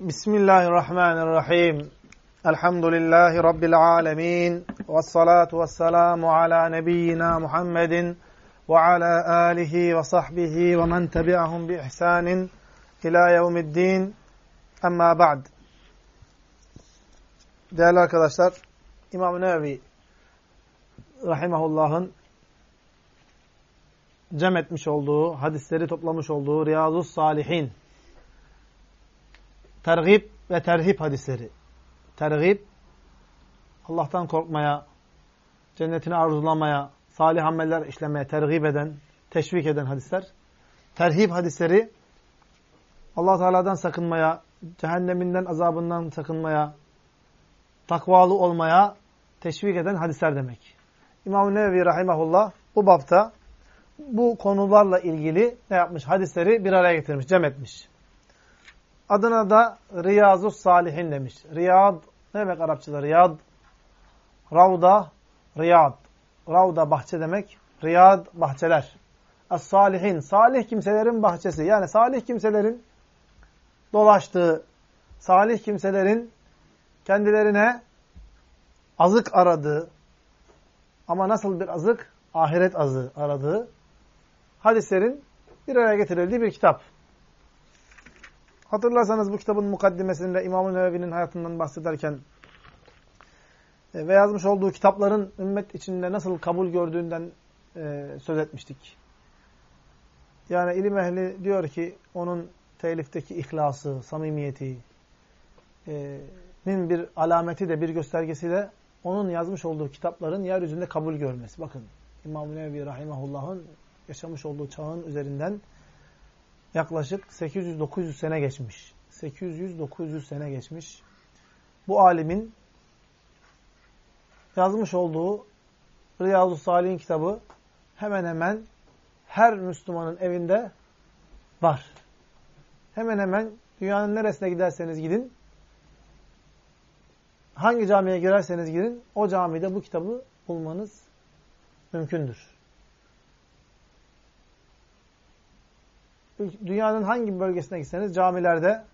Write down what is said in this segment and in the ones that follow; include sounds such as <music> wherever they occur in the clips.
Bismillahirrahmanirrahim. Elhamdülillahi Rabbil alemin. Ve salatu ve selamu ala nebiyyina Muhammedin ve ala alihi ve sahbihi ve men tebi'ahum bi ihsanin ila yevmiddin. Amma ba'd. Değerli arkadaşlar, İmam-ı Nevevi Rahimahullah'ın cem etmiş olduğu, hadisleri toplamış olduğu Riyazus Salihin tergib ve terhip hadisleri. Tergib, Allah'tan korkmaya, cennetini arzulamaya, salih ameller işlemeye tergib eden, teşvik eden hadisler. Terhip hadisleri, allah Teala'dan sakınmaya, cehenneminden, azabından sakınmaya, takvalı olmaya teşvik eden hadisler demek. İmam-ı Nevevi Rahimahullah bu bapta bu konularla ilgili ne yapmış? Hadisleri bir araya getirmiş, cem etmiş. Adına da Riyazus Salihin demiş. Riyad, ne demek Arapçada Riyad? Ravda, Riyad. Ravda bahçe demek. Riyad, bahçeler. As-Salihin, salih kimselerin bahçesi. Yani salih kimselerin dolaştığı, salih kimselerin kendilerine azık aradığı, ama nasıl bir azık? Ahiret azı aradığı hadislerin bir araya getirildiği bir kitap. Hatırlarsanız bu kitabın mukaddimesinde İmam-ı Nevevi'nin hayatından bahsederken e, ve yazmış olduğu kitapların ümmet içinde nasıl kabul gördüğünden e, söz etmiştik. Yani ilim ehli diyor ki onun telifteki ihlası, samimiyeti e, bir alameti de bir göstergesi de onun yazmış olduğu kitapların yeryüzünde kabul görmesi. Bakın İmam-ı Nevevi Rahimahullah'ın yaşamış olduğu çağın üzerinden yaklaşık 800-900 sene geçmiş. 800-900 sene geçmiş. Bu alimin yazmış olduğu Riyazu Salih'in kitabı hemen hemen her Müslümanın evinde var. Hemen hemen dünyanın neresine giderseniz gidin, hangi camiye girerseniz girin, o camide bu kitabı bulmanız mümkündür. Dünyanın hangi bölgesine gitseniz camilerde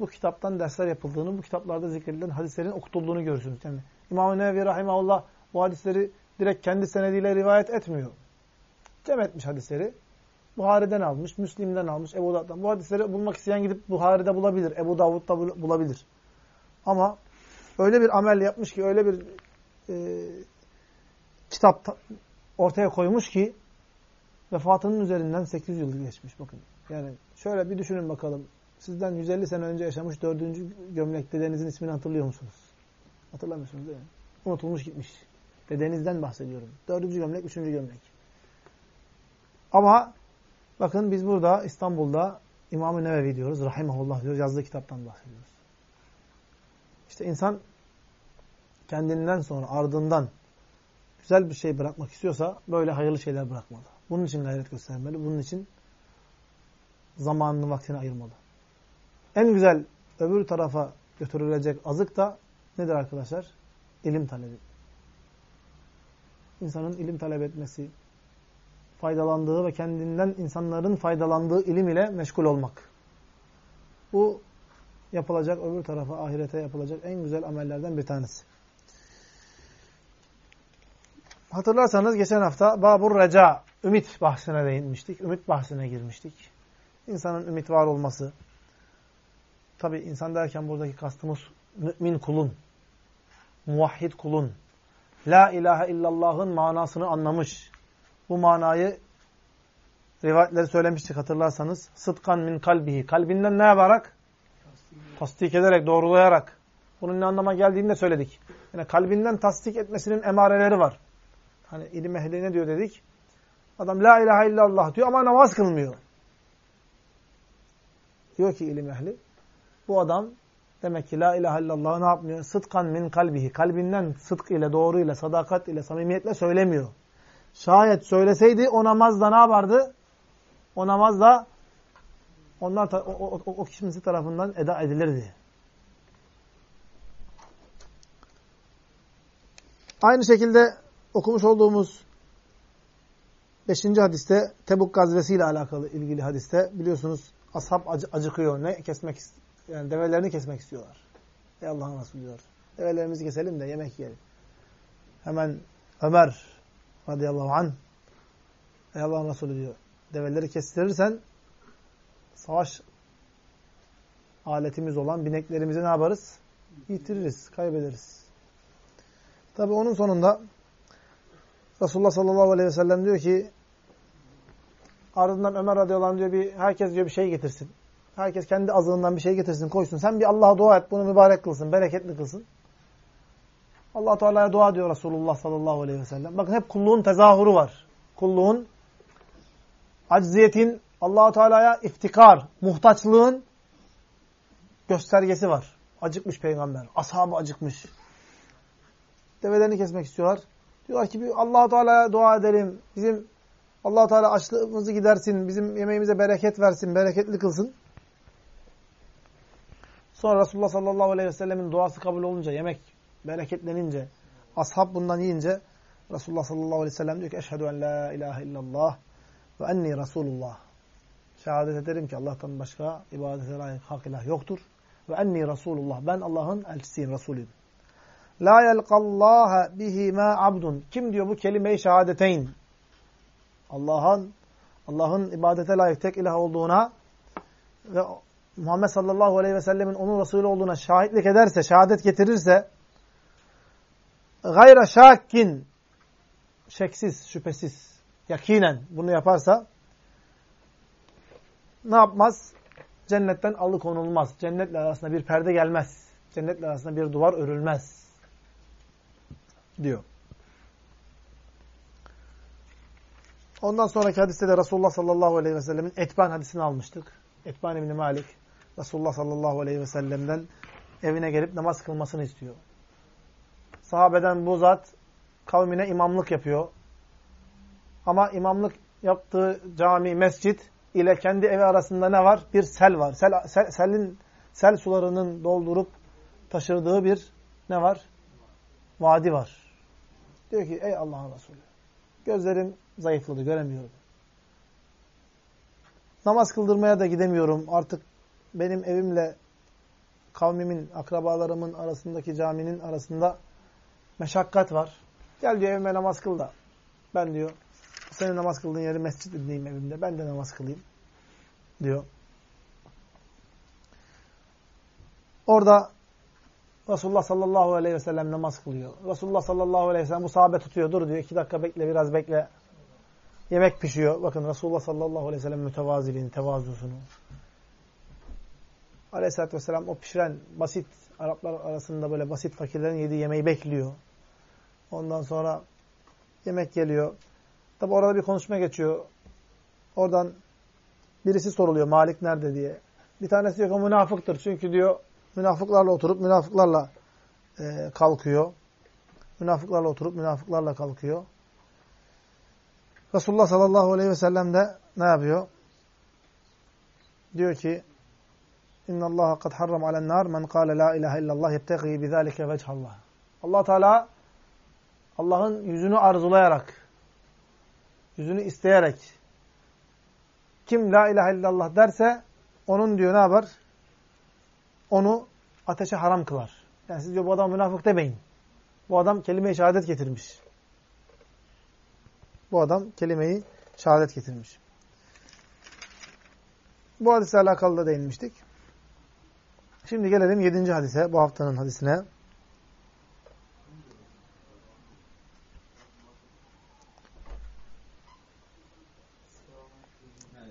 bu kitaptan dersler yapıldığını, bu kitaplarda zikredilen hadislerin okutulduğunu görürsünüz. Yani İmam-ı Nevevi Rahimahullah bu hadisleri direkt kendi senediyle rivayet etmiyor. Cem etmiş hadisleri. Buhari'den almış, Müslim'den almış, Ebu Davud'dan. Bu hadisleri bulmak isteyen gidip Buhari'de bulabilir, Ebu Davud'da bulabilir. Ama öyle bir amel yapmış ki, öyle bir e, kitap ortaya koymuş ki Vefatının üzerinden 800 yıl geçmiş bakın. Yani şöyle bir düşünün bakalım. Sizden 150 sene önce yaşamış dördüncü gömlek dedenizin ismini hatırlıyor musunuz? Hatırlamıyorsunuz değil mi? Unutulmuş gitmiş. Dedenizden bahsediyorum. Dördüncü gömlek, üçüncü gömlek. Ama bakın biz burada İstanbul'da İmam-ı Nevevi diyoruz. Rahimahullah diyoruz. Yazdığı kitaptan bahsediyoruz. İşte insan kendinden sonra ardından güzel bir şey bırakmak istiyorsa böyle hayırlı şeyler bırakmalı. Bunun için gayret göstermeli. Bunun için zamanını, vaktini ayırmalı. En güzel öbür tarafa götürülecek azık da nedir arkadaşlar? İlim talebi. İnsanın ilim talep etmesi, faydalandığı ve kendinden insanların faydalandığı ilim ile meşgul olmak. Bu yapılacak öbür tarafa, ahirete yapılacak en güzel amellerden bir tanesi. Hatırlarsanız geçen hafta Babur Reca, ümit bahsine değinmiştik. Ümit bahsine girmiştik. İnsanın ümit var olması. Tabi insan derken buradaki kastımız mümin kulun, muvahhid kulun, La ilahe illallah'ın manasını anlamış. Bu manayı rivayetleri söylemiştik hatırlarsanız. Sıdkan min kalbihi. Kalbinden ne yaparak? Tasdik ederek, doğrulayarak. Bunun ne anlama geldiğini de söyledik. Yani kalbinden tasdik etmesinin emareleri var. Hani ilim ehli ne diyor dedik? Adam la ilahe illallah diyor ama namaz kılmıyor. Diyor ki ilim ehli. Bu adam demek ki la ilahe illallah ne yapmıyor? Sıdkan min kalbihi. Kalbinden sıdk ile, doğru ile, sadakat ile, samimiyetle söylemiyor. Şayet söyleseydi o namazda ne yapardı? O namazda onlar o, o, o, kişinin tarafından eda edilirdi. Aynı şekilde okumuş olduğumuz 5. hadiste Tebuk gazvesiyle alakalı ilgili hadiste biliyorsunuz ashab acı, acıkıyor. Ne kesmek Yani develerini kesmek istiyorlar. Ey Allah'ın Resulü diyor. Develerimizi keselim de yemek yiyelim. Hemen Ömer radıyallahu anh Ey Allah'ın Resulü diyor. Develeri kestirirsen savaş aletimiz olan bineklerimizi ne yaparız? Yitiririz, kaybederiz. Tabi onun sonunda Resulullah sallallahu aleyhi ve sellem diyor ki ardından Ömer radıyallahu anh diyor bir herkes diyor bir şey getirsin. Herkes kendi azığından bir şey getirsin, koysun. Sen bir Allah'a dua et, bunu mübarek kılsın, bereketli kılsın. allah Teala'ya dua diyor Resulullah sallallahu aleyhi ve sellem. Bakın hep kulluğun tezahürü var. Kulluğun, acziyetin, allah Teala'ya iftikar, muhtaçlığın göstergesi var. Acıkmış peygamber. Ashabı acıkmış. Develerini kesmek istiyorlar. Diyorlar ki allah Teala'ya dua edelim. Bizim allah Teala açlığımızı gidersin. Bizim yemeğimize bereket versin. Bereketli kılsın. Sonra Resulullah sallallahu aleyhi ve sellemin duası kabul olunca, yemek bereketlenince, ashab bundan yiyince Resulullah sallallahu aleyhi ve sellem diyor ki Eşhedü en la ilahe illallah ve enni Resulullah. Şehadet ederim ki Allah'tan başka ibadete layık hak ilah yoktur. Ve enni Resulullah. Ben Allah'ın elçisiyim, Resulüyüm. La yelqallaha bihi ma abdun. Kim diyor bu kelime-i şehadeteyn? Allah'ın Allah'ın ibadete layık tek ilah olduğuna ve Muhammed sallallahu aleyhi ve sellemin onun Resulü olduğuna şahitlik ederse, şehadet getirirse gayra şakkin şeksiz, şüphesiz, yakinen bunu yaparsa ne yapmaz? Cennetten alıkonulmaz. Cennetle arasında bir perde gelmez. Cennetle arasında bir duvar örülmez. Diyor. Ondan sonraki hadiste de Resulullah sallallahu aleyhi ve sellemin etban hadisini almıştık. Etban İbni Malik Resulullah sallallahu aleyhi ve sellem'den evine gelip namaz kılmasını istiyor. Sahabeden bu zat kavmine imamlık yapıyor. Ama imamlık yaptığı cami, mescit ile kendi evi arasında ne var? Bir sel var. Sel, sel, selin, sel sularının doldurup taşırdığı bir ne var? Vadi var. Diyor ki ey Allah'ın Resulü gözlerim zayıfladı göremiyorum. Namaz kıldırmaya da gidemiyorum. Artık benim evimle kavmimin, akrabalarımın arasındaki caminin arasında meşakkat var. Gel diyor evime namaz kıl da. Ben diyor senin namaz kıldığın yeri mescid edineyim evimde. Ben de namaz kılayım. Diyor. Orada Resulullah sallallahu aleyhi ve sellem namaz kılıyor. Resulullah sallallahu aleyhi ve sellem bu sahabe tutuyor. Dur diyor. iki dakika bekle biraz bekle. Yemek pişiyor. Bakın Resulullah sallallahu aleyhi ve sellem mütevaziliğini, tevazusunu. Aleyhisselatü vesselam o pişiren basit Araplar arasında böyle basit fakirlerin yediği yemeği bekliyor. Ondan sonra yemek geliyor. Tabi orada bir konuşma geçiyor. Oradan birisi soruluyor Malik nerede diye. Bir tanesi diyor ki münafıktır. Çünkü diyor münafıklarla oturup münafıklarla e, kalkıyor. Münafıklarla oturup münafıklarla kalkıyor. Resulullah sallallahu aleyhi ve sellem de ne yapıyor? Diyor ki İnna Allah kad harram alen nar men kâle la ilahe illallah yebtegi bizalike vechallah. Allah Teala Allah'ın yüzünü arzulayarak, yüzünü isteyerek kim la ilahe illallah derse onun diyor ne yapar? Onu ateşe haram kılar. Yani siz diyor bu adam münafık demeyin. Bu adam kelime-i şehadet getirmiş. Bu adam kelimeyi şehadet getirmiş. Bu hadisle alakalı da değinmiştik. Şimdi gelelim yedinci hadise, bu haftanın hadisine.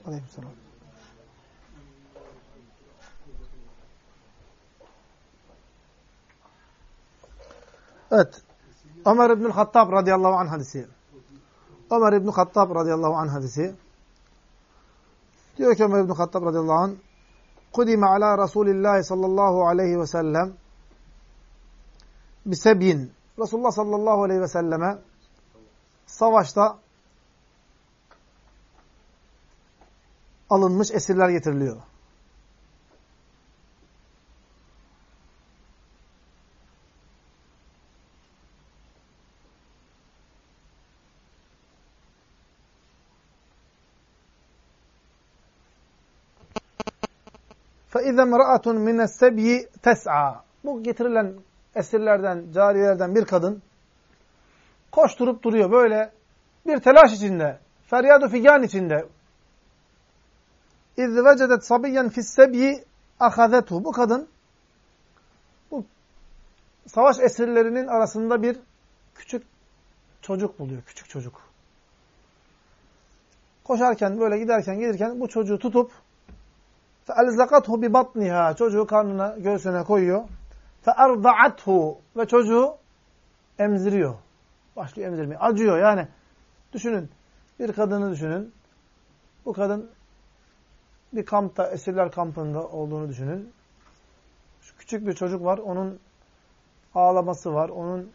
Aleykümselam. Evet. Ömer İbnül Hattab radıyallahu anh hadisi. Ömer İbnül Hattab radıyallahu anh hadisi. Diyor ki Ömer İbnül Hattab radıyallahu anh kudime ala Resulillahi sallallahu aleyhi ve sellem bisebyin. Resulullah sallallahu aleyhi ve selleme savaşta alınmış esirler getiriliyor. فَاِذَا مْرَأَةٌ مِنَ السَّبْيِ تَسْعَى Bu getirilen esirlerden, cariyelerden bir kadın koşturup duruyor böyle bir telaş içinde, feryadu figan içinde. اِذْ وَجَدَتْ صَبِيًّا فِي السَّبْيِ اَخَذَتْهُ Bu kadın bu savaş esirlerinin arasında bir küçük çocuk buluyor, küçük çocuk. Koşarken, böyle giderken, gelirken bu çocuğu tutup فَاَلْزَقَتْهُ بِبَطْنِهَا Çocuğu karnına, göğsüne koyuyor. فَاَرْضَعَتْهُ Ve çocuğu emziriyor. Başlıyor emzirmeye. Acıyor yani. Düşünün. Bir kadını düşünün. Bu kadın bir kampta, esirler kampında olduğunu düşünün. Şu küçük bir çocuk var. Onun ağlaması var. Onun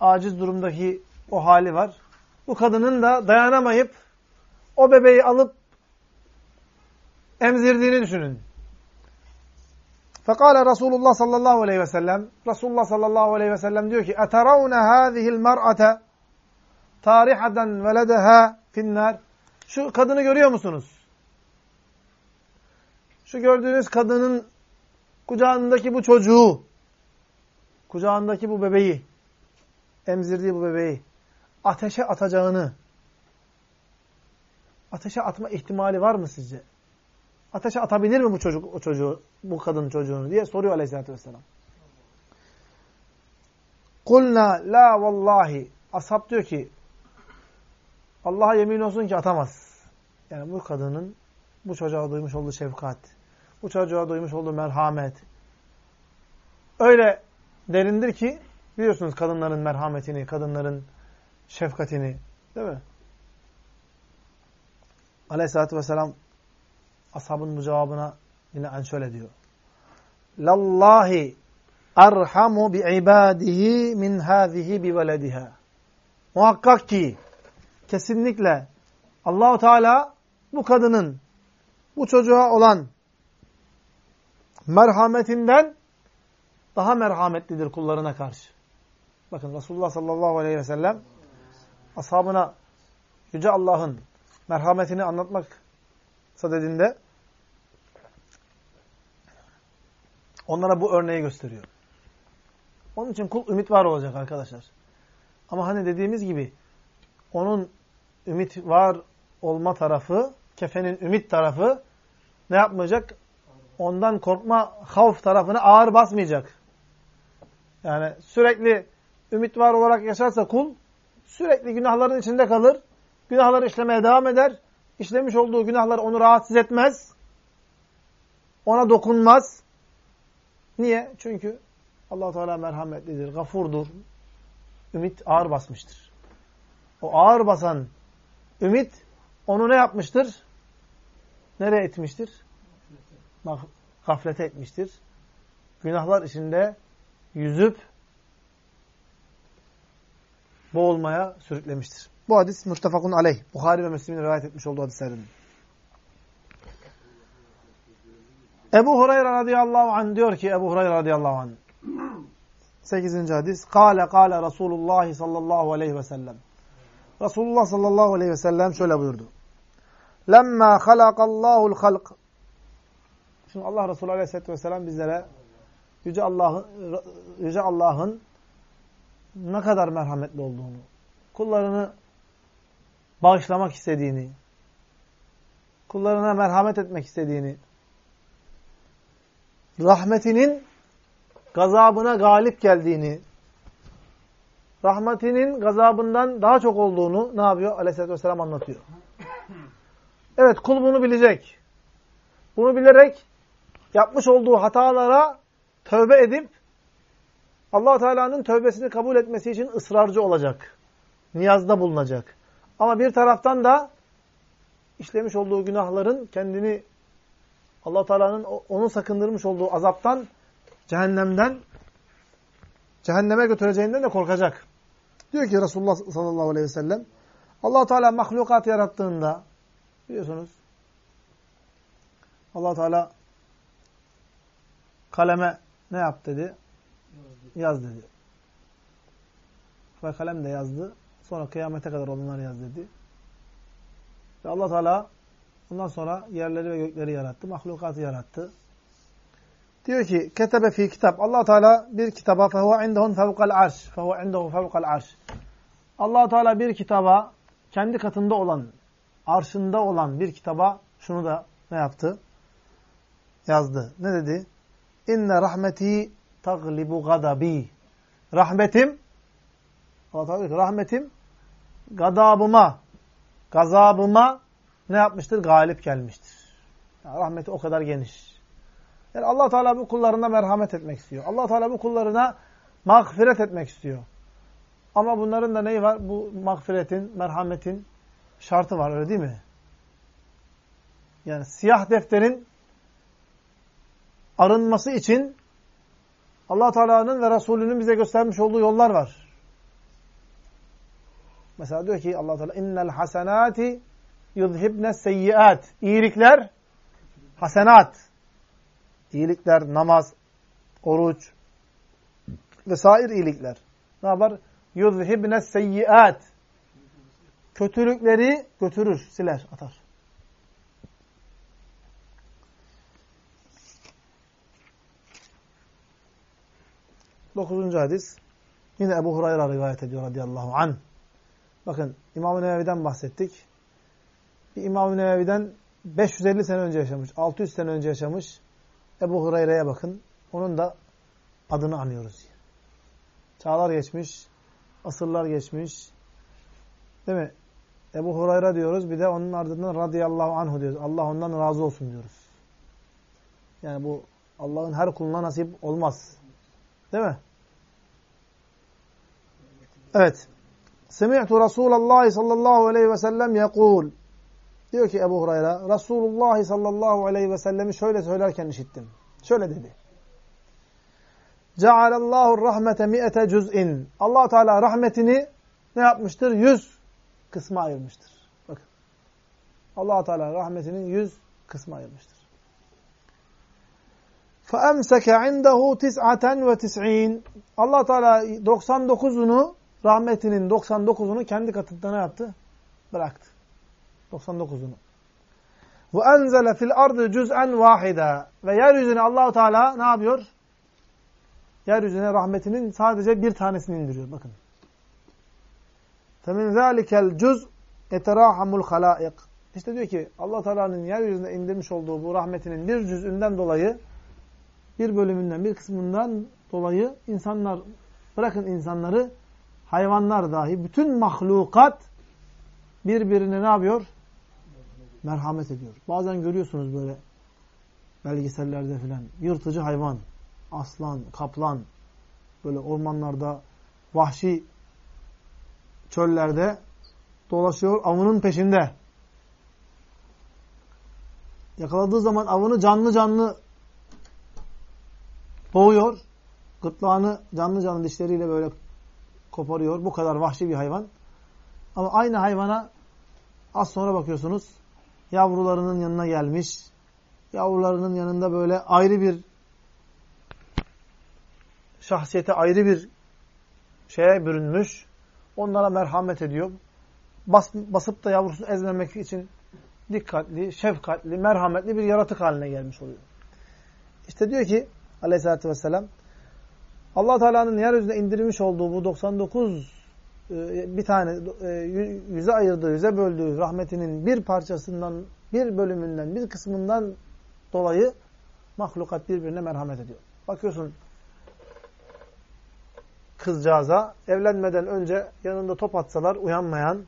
aciz durumdaki o hali var. Bu kadının da dayanamayıp o bebeği alıp emzirdiğini düşünün. Fekale Resulullah sallallahu aleyhi ve sellem Resulullah sallallahu aleyhi ve sellem diyor ki اَتَرَوْنَ هَذِهِ الْمَرْأَةَ تَارِحَةً وَلَدَهَا فِي Şu kadını görüyor musunuz? Şu gördüğünüz kadının kucağındaki bu çocuğu, kucağındaki bu bebeği, emzirdiği bu bebeği ateşe atacağını, ateşe atma ihtimali var mı sizce? Ateşe atabilir mi bu çocuk o çocuğu, bu kadın çocuğunu diye soruyor Aleyhisselatü vesselam. Kulna la vallahi. Ashab diyor ki Allah'a yemin olsun ki atamaz. Yani bu kadının bu çocuğa duymuş olduğu şefkat, bu çocuğa duymuş olduğu merhamet öyle derindir ki biliyorsunuz kadınların merhametini, kadınların şefkatini değil mi? Aleyhisselatü vesselam ashabın bu cevabına yine şöyle diyor. Lallahi arhamu bi ibadihi min hazihi bi velediha. Muhakkak ki kesinlikle Allahu Teala bu kadının bu çocuğa olan merhametinden daha merhametlidir kullarına karşı. Bakın Resulullah sallallahu aleyhi ve sellem ashabına Yüce Allah'ın merhametini anlatmak sadedinde onlara bu örneği gösteriyor. Onun için kul ümit var olacak arkadaşlar. Ama hani dediğimiz gibi onun ümit var olma tarafı, kefenin ümit tarafı ne yapmayacak? Ondan korkma, havf tarafını ağır basmayacak. Yani sürekli ümit var olarak yaşarsa kul sürekli günahların içinde kalır. Günahları işlemeye devam eder. İşlemiş olduğu günahlar onu rahatsız etmez. Ona dokunmaz. Niye? Çünkü allah Teala merhametlidir, gafurdur. Ümit ağır basmıştır. O ağır basan ümit onu ne yapmıştır? Nereye etmiştir? Gaflete etmiştir. Günahlar içinde yüzüp boğulmaya sürüklemiştir. Bu hadis muttefakun aleyh. Bukhari ve Müslim'in rivayet etmiş olduğu hadislerden. Ebu Hureyre radıyallahu anh diyor ki Ebu Hureyre radıyallahu anh 8. hadis Kale kale Resulullah sallallahu aleyhi ve sellem Resulullah sallallahu aleyhi ve sellem şöyle buyurdu. Lemma halakallahul halk Şimdi Allah Resulü aleyhisselatü vesselam bizlere Yüce Allah'ın Yüce Allah'ın ne kadar merhametli olduğunu, kullarını bağışlamak istediğini, kullarına merhamet etmek istediğini, rahmetinin gazabına galip geldiğini, rahmetinin gazabından daha çok olduğunu ne yapıyor? Aleyhisselatü Vesselam anlatıyor. Evet kul bunu bilecek. Bunu bilerek yapmış olduğu hatalara tövbe edip allah Teala'nın tövbesini kabul etmesi için ısrarcı olacak. Niyazda bulunacak. Ama bir taraftan da işlemiş olduğu günahların kendini allah Teala'nın onun sakındırmış olduğu azaptan, cehennemden, cehenneme götüreceğinden de korkacak. Diyor ki Resulullah sallallahu aleyhi ve sellem, allah Teala mahlukat yarattığında, biliyorsunuz, allah Teala kaleme ne yap dedi? Yaz dedi. Ve kalem de yazdı. Sonra kıyamete kadar olanları yaz dedi. Ve allah Teala Ondan sonra yerleri ve gökleri yarattı. Mahlukatı yarattı. Diyor ki ketebe fi kitap. allah Teala bir kitaba fehuve indehun fevkal arş. Fehuve indehu fevkal arş. allah Teala bir kitaba kendi katında olan, arşında olan bir kitaba şunu da ne yaptı? Yazdı. Ne dedi? İnne rahmeti taglibu gadabi. Rahmetim Allah Teala diyor ki rahmetim gadabıma, gazabıma ne yapmıştır? Galip gelmiştir. Yani rahmeti o kadar geniş. Yani allah Teala bu kullarına merhamet etmek istiyor. allah Teala bu kullarına mağfiret etmek istiyor. Ama bunların da neyi var? Bu mağfiretin, merhametin şartı var öyle değil mi? Yani siyah defterin arınması için allah Teala'nın ve Resulünün bize göstermiş olduğu yollar var. Mesela diyor ki allah Teala innel hasenati yuzhibne seyyiat. İyilikler hasenat. İyilikler, namaz, oruç vesaire iyilikler. Ne yapar? Yuzhibne seyyiat. Kötülükleri götürür, siler, atar. Dokuzuncu hadis. Yine Ebu Hurayra rivayet ediyor radıyallahu anh. Bakın İmam-ı Nevevi'den bahsettik. Bir İmam-ı Nevevi'den 550 sene önce yaşamış, 600 sene önce yaşamış Ebu Hureyre'ye bakın. Onun da adını anıyoruz. Çağlar geçmiş, asırlar geçmiş. Değil mi? Ebu Hureyre diyoruz. Bir de onun ardından radıyallahu anhu diyoruz. Allah ondan razı olsun diyoruz. Yani bu Allah'ın her kuluna nasip olmaz. Değil mi? Evet. Semi'tu Resulallah sallallahu aleyhi ve sellem yekul. Diyor ki Ebu Hureyre, Resulullah sallallahu aleyhi ve sellemi şöyle söylerken işittim. Şöyle dedi. Cealallahu rahmete mi'ete cüz'in. allah Teala rahmetini ne yapmıştır? Yüz kısma ayırmıştır. Bakın. allah Teala rahmetinin yüz kısma ayırmıştır. فَاَمْسَكَ عِنْدَهُ تِسْعَةً وَتِسْعِينَ allah Teala 99'unu rahmetinin 99'unu kendi katında ne yaptı? Bıraktı. 99'unu. Ve enzele fil ardı cüz'en vahida. Ve yeryüzüne Allahu Teala ne yapıyor? Yeryüzüne rahmetinin sadece bir tanesini indiriyor. Bakın. Femin zâlikel cüz eterahamul halâik. İşte diyor ki Allah Teala'nın yeryüzüne indirmiş olduğu bu rahmetinin bir cüzünden dolayı bir bölümünden, bir kısmından dolayı insanlar bırakın insanları hayvanlar dahi bütün mahlukat birbirine ne yapıyor? merhamet ediyor. Bazen görüyorsunuz böyle belgesellerde filan yırtıcı hayvan, aslan, kaplan böyle ormanlarda vahşi çöllerde dolaşıyor avının peşinde. Yakaladığı zaman avını canlı canlı boğuyor. Gırtlağını canlı canlı dişleriyle böyle koparıyor. Bu kadar vahşi bir hayvan. Ama aynı hayvana az sonra bakıyorsunuz yavrularının yanına gelmiş. Yavrularının yanında böyle ayrı bir şahsiyete ayrı bir şeye bürünmüş. Onlara merhamet ediyor. Bas, basıp da yavrusunu ezmemek için dikkatli, şefkatli, merhametli bir yaratık haline gelmiş oluyor. İşte diyor ki aleyhissalatü vesselam allah Teala'nın yeryüzüne indirmiş olduğu bu 99 e, bir tane e, yüze ayırdığı, yüze böldüğü rahmetinin bir parçasından, bir bölümünden, bir kısmından dolayı mahlukat birbirine merhamet ediyor. Bakıyorsun kızcağıza evlenmeden önce yanında top atsalar uyanmayan,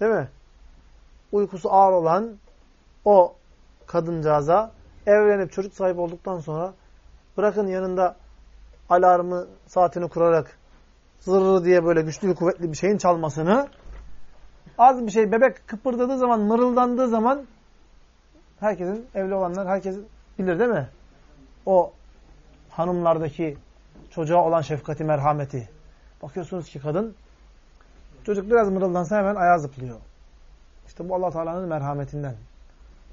değil mi? Uykusu ağır olan o kadıncağıza evlenip çocuk sahibi olduktan sonra bırakın yanında alarmı saatini kurarak zırrı diye böyle güçlü kuvvetli bir şeyin çalmasını az bir şey bebek kıpırdadığı zaman mırıldandığı zaman herkesin evli olanlar herkes bilir değil mi? O hanımlardaki çocuğa olan şefkati, merhameti. Bakıyorsunuz ki kadın çocuk biraz mırıldansa hemen ayağı zıplıyor. İşte bu allah Teala'nın merhametinden.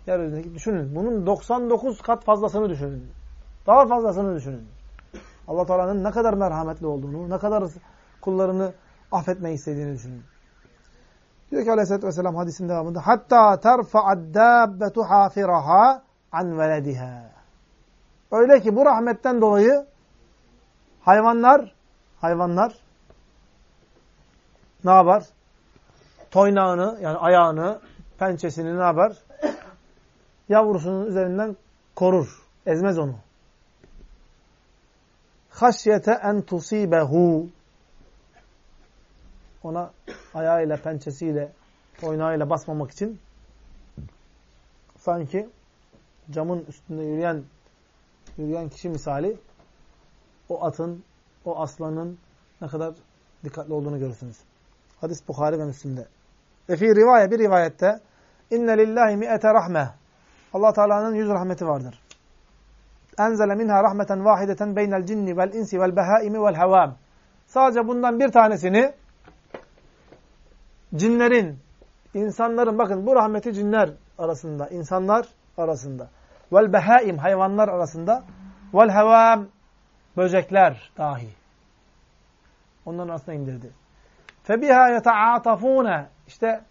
Yeryüzündeki düşünün. Bunun 99 kat fazlasını düşünün. Daha fazlasını düşünün. Allah Teala'nın ne kadar merhametli olduğunu, ne kadar kullarını affetmeyi istediğini düşünün. Diyor ki aleyhissalatü vesselam hadisin devamında hatta terfa'ad dabbetu hafiraha an velediha. Öyle ki bu rahmetten dolayı hayvanlar hayvanlar ne yapar? Toynağını yani ayağını, pençesini ne yapar? Yavrusunun üzerinden korur. Ezmez onu. Haşyete en tusibehu ona ayağıyla, pençesiyle, toynağıyla basmamak için sanki camın üstünde yürüyen yürüyen kişi misali o atın, o aslanın ne kadar dikkatli olduğunu görürsünüz. Hadis Bukhari ve Müslim'de. Ve fi rivayet bir rivayette inne lillahi mi'ete rahme. Allah Teala'nın yüz rahmeti vardır. Enzele minha rahmeten vahideten beynel cinni vel insi vel behaimi vel hevam. Sadece bundan bir tanesini cinlerin, insanların bakın bu rahmeti cinler arasında, insanlar arasında. Vel behaim hayvanlar arasında. Vel hevam böcekler dahi. Onların arasında indirdi. Febiha yeta'atafune. İşte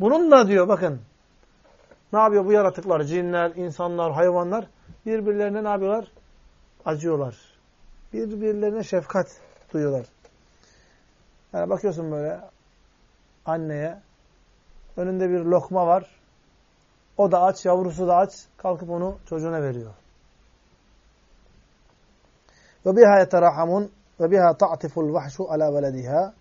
bununla diyor bakın. Ne yapıyor bu yaratıklar? Cinler, insanlar, hayvanlar birbirlerine ne yapıyorlar? Acıyorlar. Birbirlerine şefkat duyuyorlar. Yani bakıyorsun böyle anneye önünde bir lokma var. O da aç, yavrusu da aç. Kalkıp onu çocuğuna veriyor. Ve biha yeterahamun ve biha ta'tiful vahşu ala velediha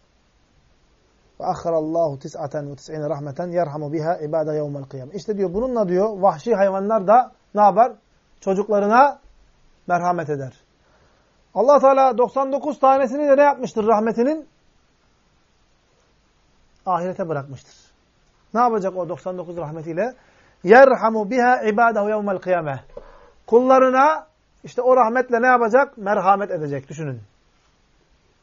ve ahharallahu tis'aten ve tis'ine rahmeten yerhamu biha ibade yevmel kıyam. İşte diyor bununla diyor vahşi hayvanlar da ne yapar? Çocuklarına merhamet eder. Allah Teala 99 tanesini de ne yapmıştır rahmetinin? Ahirete bırakmıştır. Ne yapacak o 99 rahmetiyle? Yerhamu biha ibadehu yevmel kıyame. Kullarına işte o rahmetle ne yapacak? Merhamet edecek. Düşünün.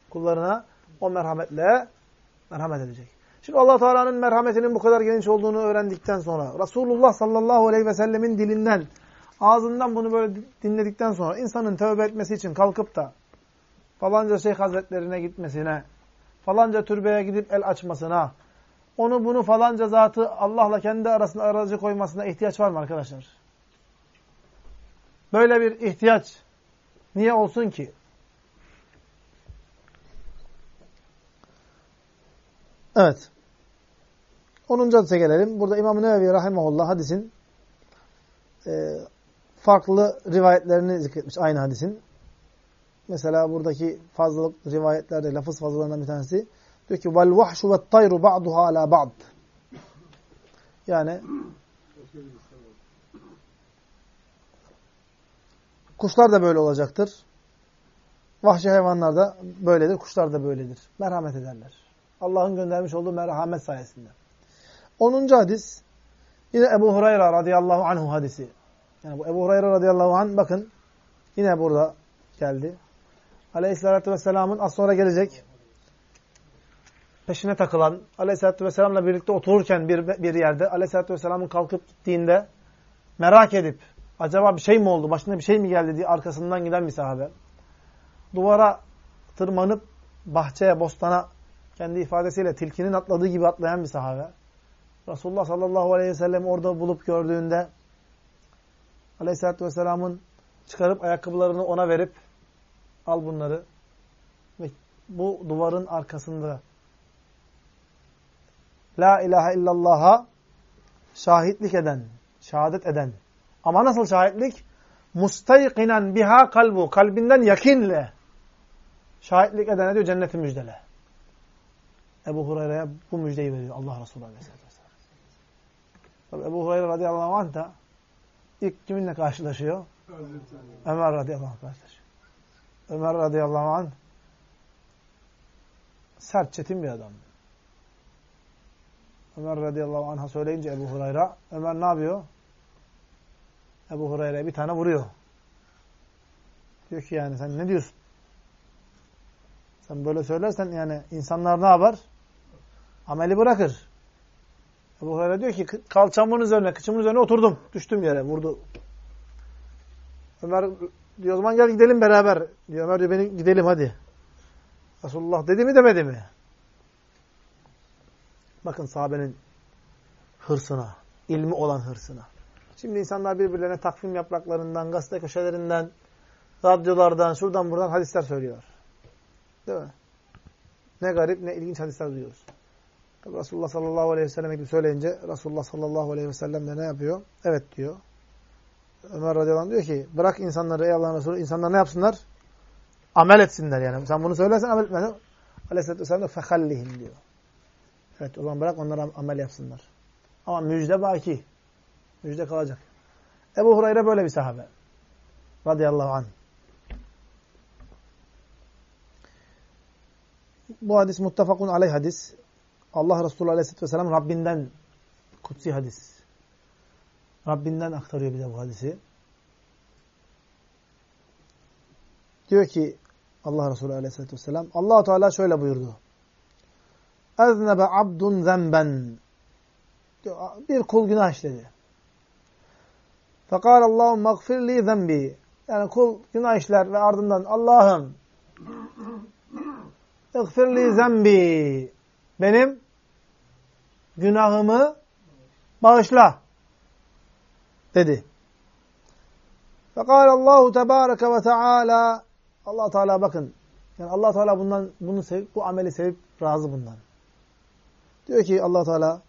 Kullarına o merhametle merhamet edecek. Şimdi allah Teala'nın merhametinin bu kadar geniş olduğunu öğrendikten sonra, Resulullah sallallahu aleyhi ve sellemin dilinden, ağzından bunu böyle dinledikten sonra, insanın tövbe etmesi için kalkıp da falanca şeyh hazretlerine gitmesine, falanca türbeye gidip el açmasına, onu bunu falanca zatı Allah'la kendi arasında aracı koymasına ihtiyaç var mı arkadaşlar? Böyle bir ihtiyaç niye olsun ki? Evet. 10. hadise gelelim. Burada İmam-ı Nevevi Rahimahullah hadisin e, farklı rivayetlerini zikretmiş aynı hadisin. Mesela buradaki fazlalık rivayetlerde lafız fazlalığından bir tanesi diyor ki vel vahşu ve tayru ba'duha ala ba'd. Yani kuşlar da böyle olacaktır. Vahşi hayvanlar da böyledir, kuşlar da böyledir. Merhamet ederler. Allah'ın göndermiş olduğu merhamet sayesinde. 10. hadis yine Ebu Hureyre radıyallahu anhu hadisi. Yani bu Ebu Hureyre radıyallahu anh bakın yine burada geldi. Aleyhisselatü Vesselam'ın az sonra gelecek peşine takılan Aleyhisselatü Vesselam'la birlikte otururken bir, bir yerde Aleyhisselatü Vesselam'ın kalkıp gittiğinde merak edip acaba bir şey mi oldu, başına bir şey mi geldi diye arkasından giden bir sahabe. Duvara tırmanıp bahçeye, bostana kendi ifadesiyle tilkinin atladığı gibi atlayan bir sahabe. Resulullah sallallahu aleyhi ve sellem orada bulup gördüğünde aleyhissalatü vesselamın çıkarıp ayakkabılarını ona verip al bunları ve bu duvarın arkasında La ilahe illallah'a şahitlik eden, şehadet eden. Ama nasıl şahitlik? Mustayqinen biha kalbu. Kalbinden yakinle şahitlik edene diyor cenneti müjdele. Ebu Hureyre'ye bu müjdeyi veriyor Allah Resulü Aleyhisselatü Vesselam. Tabi Ebu Hureyre radıyallahu anh da ilk kiminle karşılaşıyor? Ömer radıyallahu anh karşılaşıyor. Ömer radıyallahu anh sert, çetin bir adam. Ömer radıyallahu anh'a söyleyince Ebu Hureyre, Ömer ne yapıyor? Ebu Hureyre'ye bir tane vuruyor. Diyor ki yani sen ne diyorsun? Sen böyle söylersen yani insanlar ne yapar? Ameli bırakır. Ebu Hureyre diyor ki kalçamın üzerine, kıçımın üzerine oturdum. Düştüm yere, vurdu. Ömer diyor o zaman gel gidelim beraber. Diyor Ömer diyor beni gidelim hadi. Resulullah dedi mi demedi mi? Bakın sahabenin hırsına, ilmi olan hırsına. Şimdi insanlar birbirlerine takvim yapraklarından, gazete köşelerinden, radyolardan, şuradan buradan hadisler söylüyor. Değil mi? Ne garip ne ilginç hadisler duyuyoruz. Resulullah sallallahu aleyhi ve sellem gibi söyleyince Resulullah sallallahu aleyhi ve sellem de ne yapıyor? Evet diyor. Ömer radıyallahu anh diyor ki bırak insanları ey Allah'ın Resulü insanlar ne yapsınlar? Amel etsinler yani. Sen bunu söylersen amel etmezsen aleyhissalatü vesselam da fehallihim diyor. Evet o zaman bırak onlara amel yapsınlar. Ama müjde baki. Müjde kalacak. Ebu Hureyre böyle bir sahabe. Radıyallahu anh. Bu hadis muttafakun aleyh hadis. Allah Resulü Aleyhisselatü Vesselam Rabbinden kutsi hadis. Rabbinden aktarıyor bize bu hadisi. Diyor ki Allah Resulü Aleyhisselatü Vesselam allah Teala şöyle buyurdu. Eznebe abdun zemben. Bir kul günah işledi. Fekal Allah'ım magfirli zembi. Yani kul günah işler ve ardından Allah'ım ıgfirli zembi. Benim günahımı bağışla dedi. Fekal Allahu tebareke ve teala Allah Teala bakın. Yani Allah Teala bundan bunu sevip bu ameli sevip razı bundan. Diyor ki Allah Teala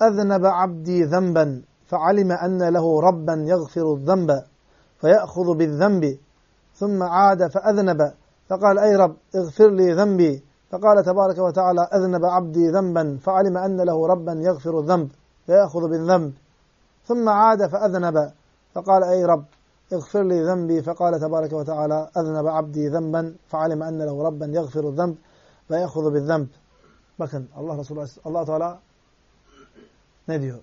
"Eznebe abdi zenben fealime enne lehu rabben yaghfiru zenbe feyakhudhu bizzenbi ثم عاد فأذنب فقال أي رب اغفر لي ذنبي فقال تبارك وتعالى أذنب عبدي ذنبا فعلم أن له ربا يغفر الذنب فيأخذ بالذنب ثم عاد فأذنب فقال أي رب اغفر لي ذنبي فقال تبارك وتعالى أذنب عبدي ذنبا فعلم أن له ربا يغفر الذنب فيأخذ بالذنب Bakın Allah Resulü Allah Teala ne diyor?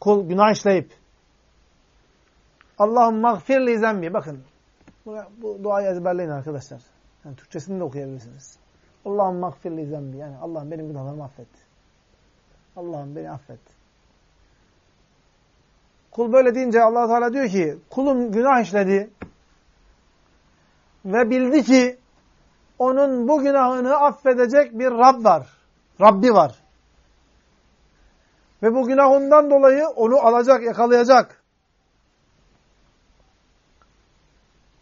Kul günah işleyip Allah'ım mağfirli zembi. Bakın bu, bu duayı ezberleyin arkadaşlar. Yani Türkçesini de okuyabilirsiniz. Allah'ım mağfirli zembi. Yani Allah'ım benim günahlarımı affet. Allah'ım beni affet. Kul böyle deyince allah Teala diyor ki kulum günah işledi ve bildi ki onun bu günahını affedecek bir Rab var. Rabbi var. Ve bu günahından dolayı onu alacak, yakalayacak.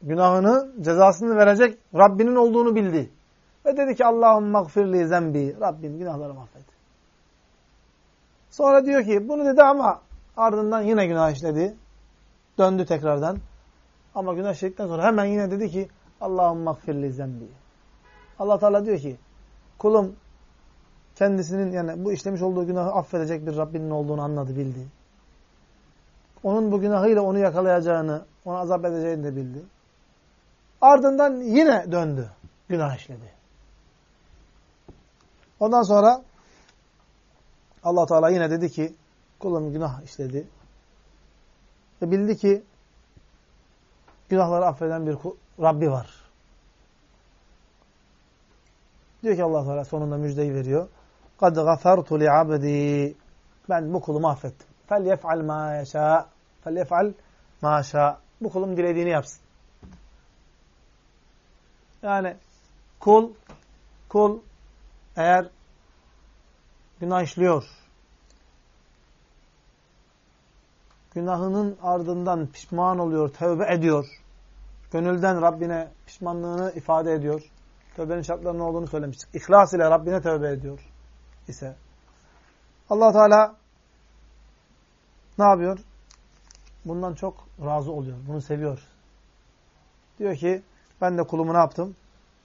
Günahını, cezasını verecek Rabbinin olduğunu bildi. Ve dedi ki Allah'ım mağfirli zembi. Rabbim günahlarımı affet. Sonra diyor ki bunu dedi ama ardından yine günah işledi. Döndü tekrardan. Ama günah işledikten sonra hemen yine dedi ki Allah'ım mağfirli zembi. Allah Teala diyor ki kulum kendisinin yani bu işlemiş olduğu günahı affedecek bir Rabbinin olduğunu anladı, bildi. Onun bu günahıyla onu yakalayacağını, ona azap edeceğini de bildi. Ardından yine döndü. Günah işledi. Ondan sonra Allah Teala yine dedi ki kulum günah işledi. Ve bildi ki günahları affeden bir Rabbi var. Diyor ki Allah Teala sonunda müjdeyi veriyor. قَدْ غَفَرْتُ لِعَبْدِي Ben bu kulumu affettim. فَلْيَفْعَلْ مَا يَشَاء فَلْيَفْعَلْ مَا شَاء Bu kulum dilediğini yapsın. Yani kul kul eğer günah işliyor, günahının ardından pişman oluyor, tövbe ediyor, gönülden Rabbine pişmanlığını ifade ediyor, tövbenin şartlarının olduğunu söylemiştik. İhlas ile Rabbine tövbe ediyor ise allah Teala ne yapıyor? Bundan çok razı oluyor. Bunu seviyor. Diyor ki ben de kulumu ne yaptım?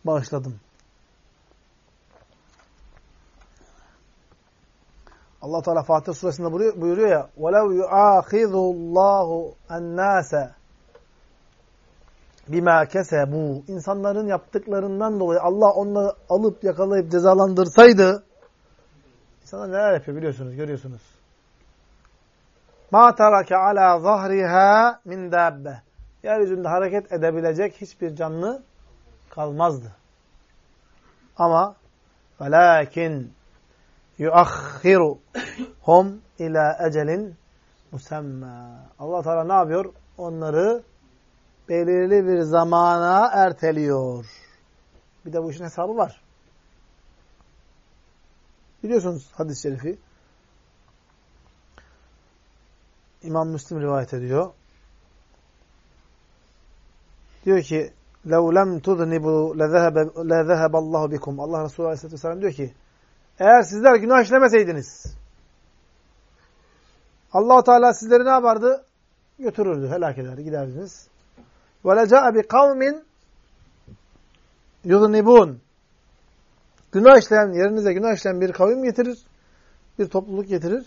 Bağışladım. Allah Teala Fatih suresinde buyuruyor ya وَلَوْ يُعَاخِذُ اللّٰهُ النَّاسَ bima kesebu insanların yaptıklarından dolayı Allah onları alıp yakalayıp cezalandırsaydı insanlar neler yapıyor biliyorsunuz, görüyorsunuz. Ma tarake ala zahriha min dabbe. Yeryüzünde hareket edebilecek hiçbir canlı kalmazdı. Ama yuakhiru hum ila ecelin musemma. Allah Teala ne yapıyor? Onları belirli bir zamana erteliyor. Bir de bu işin hesabı var. Biliyorsunuz hadis-i şerifi. İmam Müslim rivayet ediyor Diyor ki لَوْ لَمْ تُذْنِبُوا لَذَهَبَ اللّٰهُ بِكُمْ Allah Resulü Aleyhisselatü Vesselam diyor ki eğer sizler günah işlemeseydiniz allah Teala sizleri ne yapardı? Götürürdü, helak ederdi, giderdiniz. وَلَجَاءَ بِقَوْمٍ يُذْنِبُونَ Günah işleyen, yerinize günah işleyen bir kavim getirir. Bir topluluk getirir.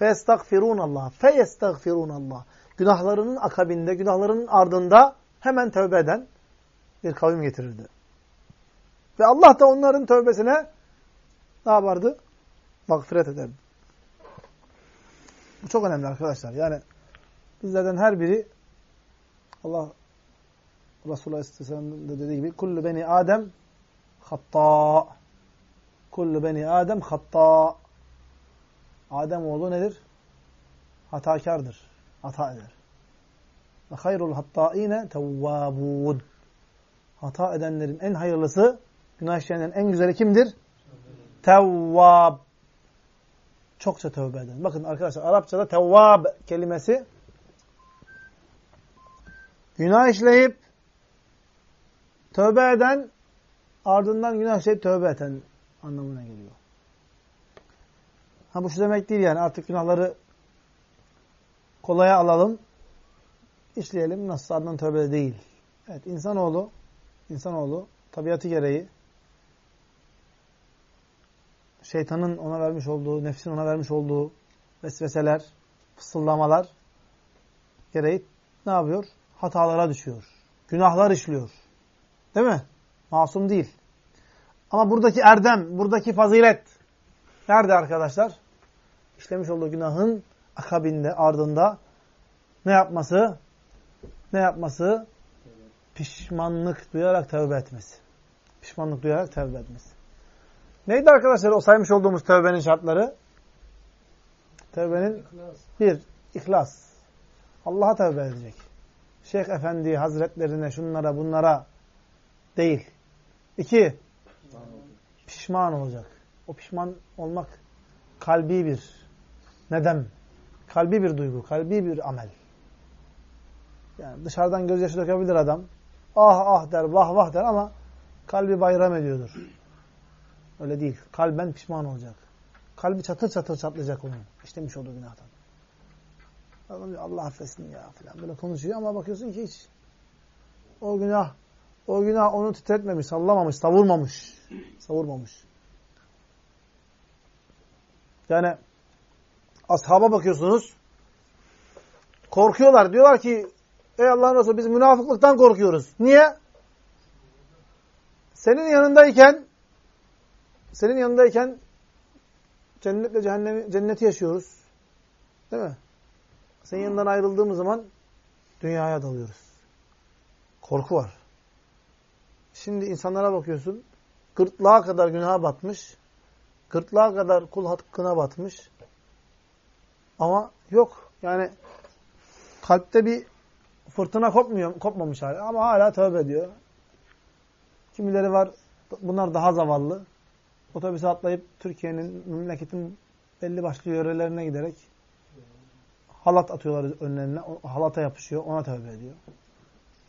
فَيَسْتَغْفِرُونَ اللّٰهِ فَيَسْتَغْفِرُونَ اللّٰهِ Günahlarının akabinde, günahlarının ardında hemen tövbe eden bir kavim getirirdi. Ve Allah da onların tövbesine ne yapardı? Mağfiret ederdi. Bu çok önemli arkadaşlar. Yani bizlerden her biri Allah Resulullah Aleyhisselam'ın da dediği gibi kullu beni Adem hatta kullu beni Adem hatta Adem oğlu nedir? Hatakardır. Hata eder. Ve hayrul hattâine tevvâbûn. Hata edenlerin en hayırlısı, günah işleyenlerin en güzeli kimdir? Tevvab. Çokça tövbe eden. Bakın arkadaşlar Arapçada tevvab kelimesi günah işleyip tövbe eden ardından günah işleyip tövbe eden anlamına geliyor. Ha bu şu demek değil yani artık günahları kolaya alalım, işleyelim, nasıl ardından tövbe değil. Evet insanoğlu, insanoğlu tabiatı gereği şeytanın ona vermiş olduğu, nefsin ona vermiş olduğu vesveseler, fısıldamalar gereği ne yapıyor? Hatalara düşüyor. Günahlar işliyor. Değil mi? Masum değil. Ama buradaki erdem, buradaki fazilet nerede arkadaşlar? İşlemiş olduğu günahın akabinde, ardında ne yapması? Ne yapması? Pişmanlık duyarak tövbe etmesi. Pişmanlık duyarak tövbe etmesi. Neydi arkadaşlar o saymış olduğumuz tövbenin şartları? Tövbenin İhlas. bir, ihlas. Allah'a tövbe edecek. Şeyh Efendi Hazretlerine, şunlara, bunlara değil. İki, pişman olacak. O pişman olmak kalbi bir nedem. Kalbi bir duygu, kalbi bir amel. Yani dışarıdan gözyaşı dökebilir adam. Ah ah der, vah vah der ama kalbi bayram ediyordur. Öyle değil. Kalben pişman olacak. Kalbi çatır çatır çatlayacak onun. İşlemiş olduğu günahtan. Adam diyor, Allah affetsin ya falan böyle konuşuyor ama bakıyorsun ki hiç o günah o günah onu titretmemiş, sallamamış, savurmamış. Savurmamış. Yani ashaba bakıyorsunuz korkuyorlar. Diyorlar ki ey Allah'ın Resulü biz münafıklıktan korkuyoruz. Niye? Senin yanındayken senin yanındayken cennetle cehennemi, cenneti yaşıyoruz. Değil mi? Senin yanından ayrıldığımız zaman dünyaya dalıyoruz. Korku var. Şimdi insanlara bakıyorsun. Gırtlağa kadar günaha batmış. Gırtlağa kadar kul hakkına batmış. Ama yok. Yani kalpte bir fırtına kopmuyor, kopmamış hala. Ama hala tövbe ediyor. Kimileri var, bunlar daha zavallı. Otobüse atlayıp Türkiye'nin, memleketin belli başlı yörelerine giderek halat atıyorlar önlerine. Halata yapışıyor, ona tövbe ediyor.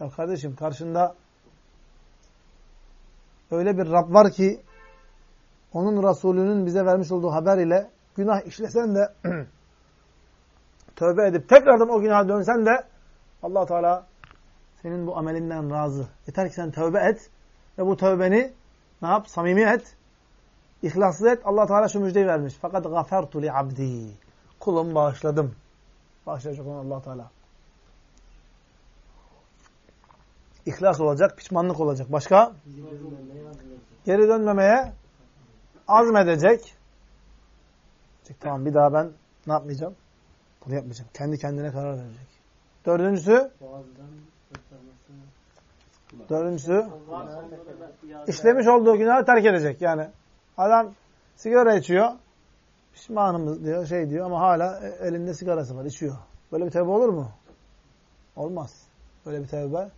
Ya kardeşim karşında öyle bir Rab var ki onun Resulünün bize vermiş olduğu haber ile günah işlesen de <clears throat> tövbe edip tekrardan o günaha dönsen de allah Teala senin bu amelinden razı. Yeter ki sen tövbe et ve bu tövbeni ne yap? Samimi et. İhlaslı et. allah Teala şu müjdeyi vermiş. Fakat gafertu li abdi. Kulum bağışladım. Bağışlayacak olan allah Teala. İhlas olacak, pişmanlık olacak. Başka? Geri dönmemeye azmedecek. Tamam bir daha ben ne yapmayacağım? Bunu yapmayacağım. Kendi kendine karar verecek. Dördüncüsü Dördüncüsü işlemiş olduğu günahı terk edecek. Yani adam sigara içiyor. Pişmanım diyor, şey diyor ama hala e, elinde sigarası var, içiyor. Böyle bir tevbe olur mu? Olmaz. Böyle bir tevbe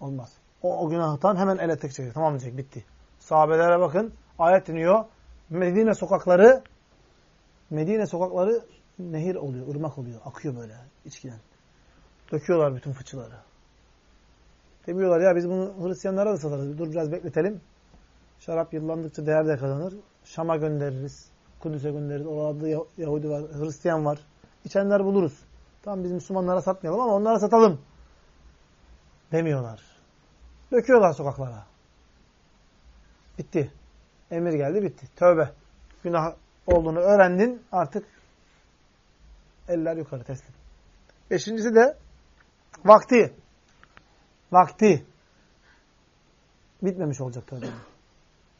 olmaz. O, o günahtan hemen ele tek çekiyor. Tamam diyecek, bitti. Sahabelere bakın, ayet iniyor. Medine sokakları Medine sokakları nehir oluyor, ırmak oluyor. Akıyor böyle içkiden. Döküyorlar bütün fıçıları. Demiyorlar ya biz bunu Hristiyanlara da satarız. Dur biraz bekletelim. Şarap yıllandıkça değer de kazanır. Şam'a göndeririz. Kudüs'e göndeririz. Orada Yahudi var, Hristiyan var. İçenler buluruz. Tamam biz Müslümanlara satmayalım ama onlara satalım. Demiyorlar. Döküyorlar sokaklara. Bitti. Emir geldi bitti. Tövbe. Günah olduğunu öğrendin artık eller yukarı teslim. Beşincisi de vakti. Vakti. Bitmemiş olacak tövbenin.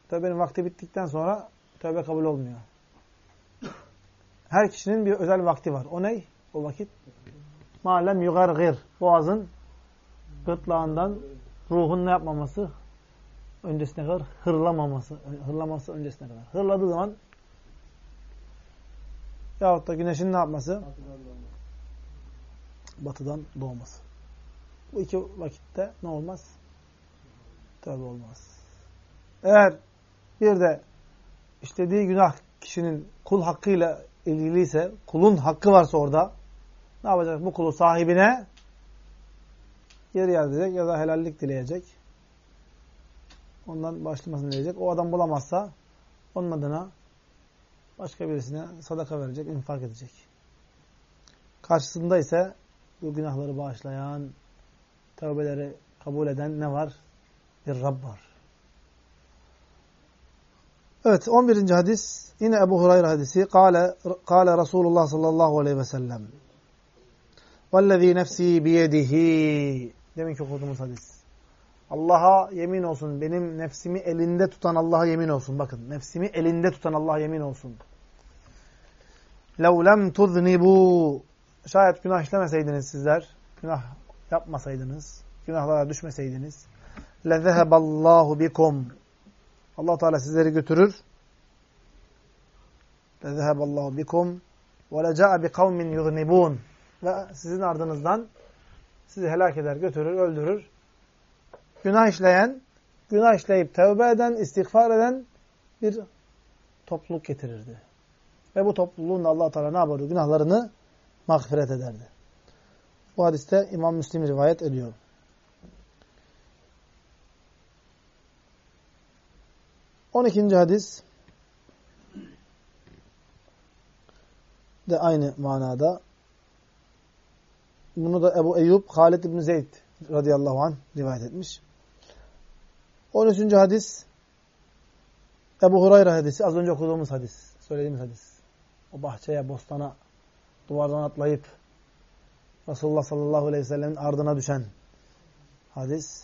Tövbenin vakti bittikten sonra tövbe kabul olmuyor. Her kişinin bir özel vakti var. O ne? O vakit malem yugargir. Boğazın gırtlağından ruhun ne yapmaması? Öncesine kadar hırlamaması. Hırlaması öncesine kadar. Hırladığı zaman yahut da güneşin ne yapması? Batıdan doğması. Bu iki vakitte ne olmaz? Tövbe olmaz. Eğer bir de işlediği günah kişinin kul hakkıyla ilgiliyse, kulun hakkı varsa orada ne yapacak? Bu kulu sahibine geri edecek ya da helallik dileyecek. Ondan başlamasını dileyecek. O adam bulamazsa onun adına başka birisine sadaka verecek, infak edecek. Karşısında ise bu günahları bağışlayan, tövbeleri kabul eden ne var? Bir Rab var. Evet 11. hadis yine Ebu Hurayra hadisi. Kale, kale Resulullah sallallahu aleyhi ve sellem. Vellezî nefsî biyedihi. Deminki okuduğumuz hadis. Allah'a yemin olsun. Benim nefsimi elinde tutan Allah'a yemin olsun. Bakın nefsimi elinde tutan Allah'a yemin olsun. لَوْ لَمْ تُذْنِبُوا Şayet günah işlemeseydiniz sizler, günah yapmasaydınız, günahlara düşmeseydiniz lezeheballahu bikum allah Teala sizleri götürür. Lezeheballahu bikum ve leca'a bi kavmin yugnibun ve sizin ardınızdan sizi helak eder, götürür, öldürür. Günah işleyen, günah işleyip tevbe eden, istiğfar eden bir topluluk getirirdi. Ve bu topluluğun allah Teala ne yapardı? Günahlarını mağfiret ederdi. Bu hadiste İmam Müslim rivayet ediyor. 12. hadis de aynı manada. Bunu da Ebu Eyyub Halid İbni Zeyd radıyallahu anh rivayet etmiş. 13. hadis Ebu Hurayra hadisi. Az önce okuduğumuz hadis. Söylediğimiz hadis. O bahçeye, bostana duvardan atlayıp Resulullah sallallahu aleyhi ve sellemin ardına düşen hadis.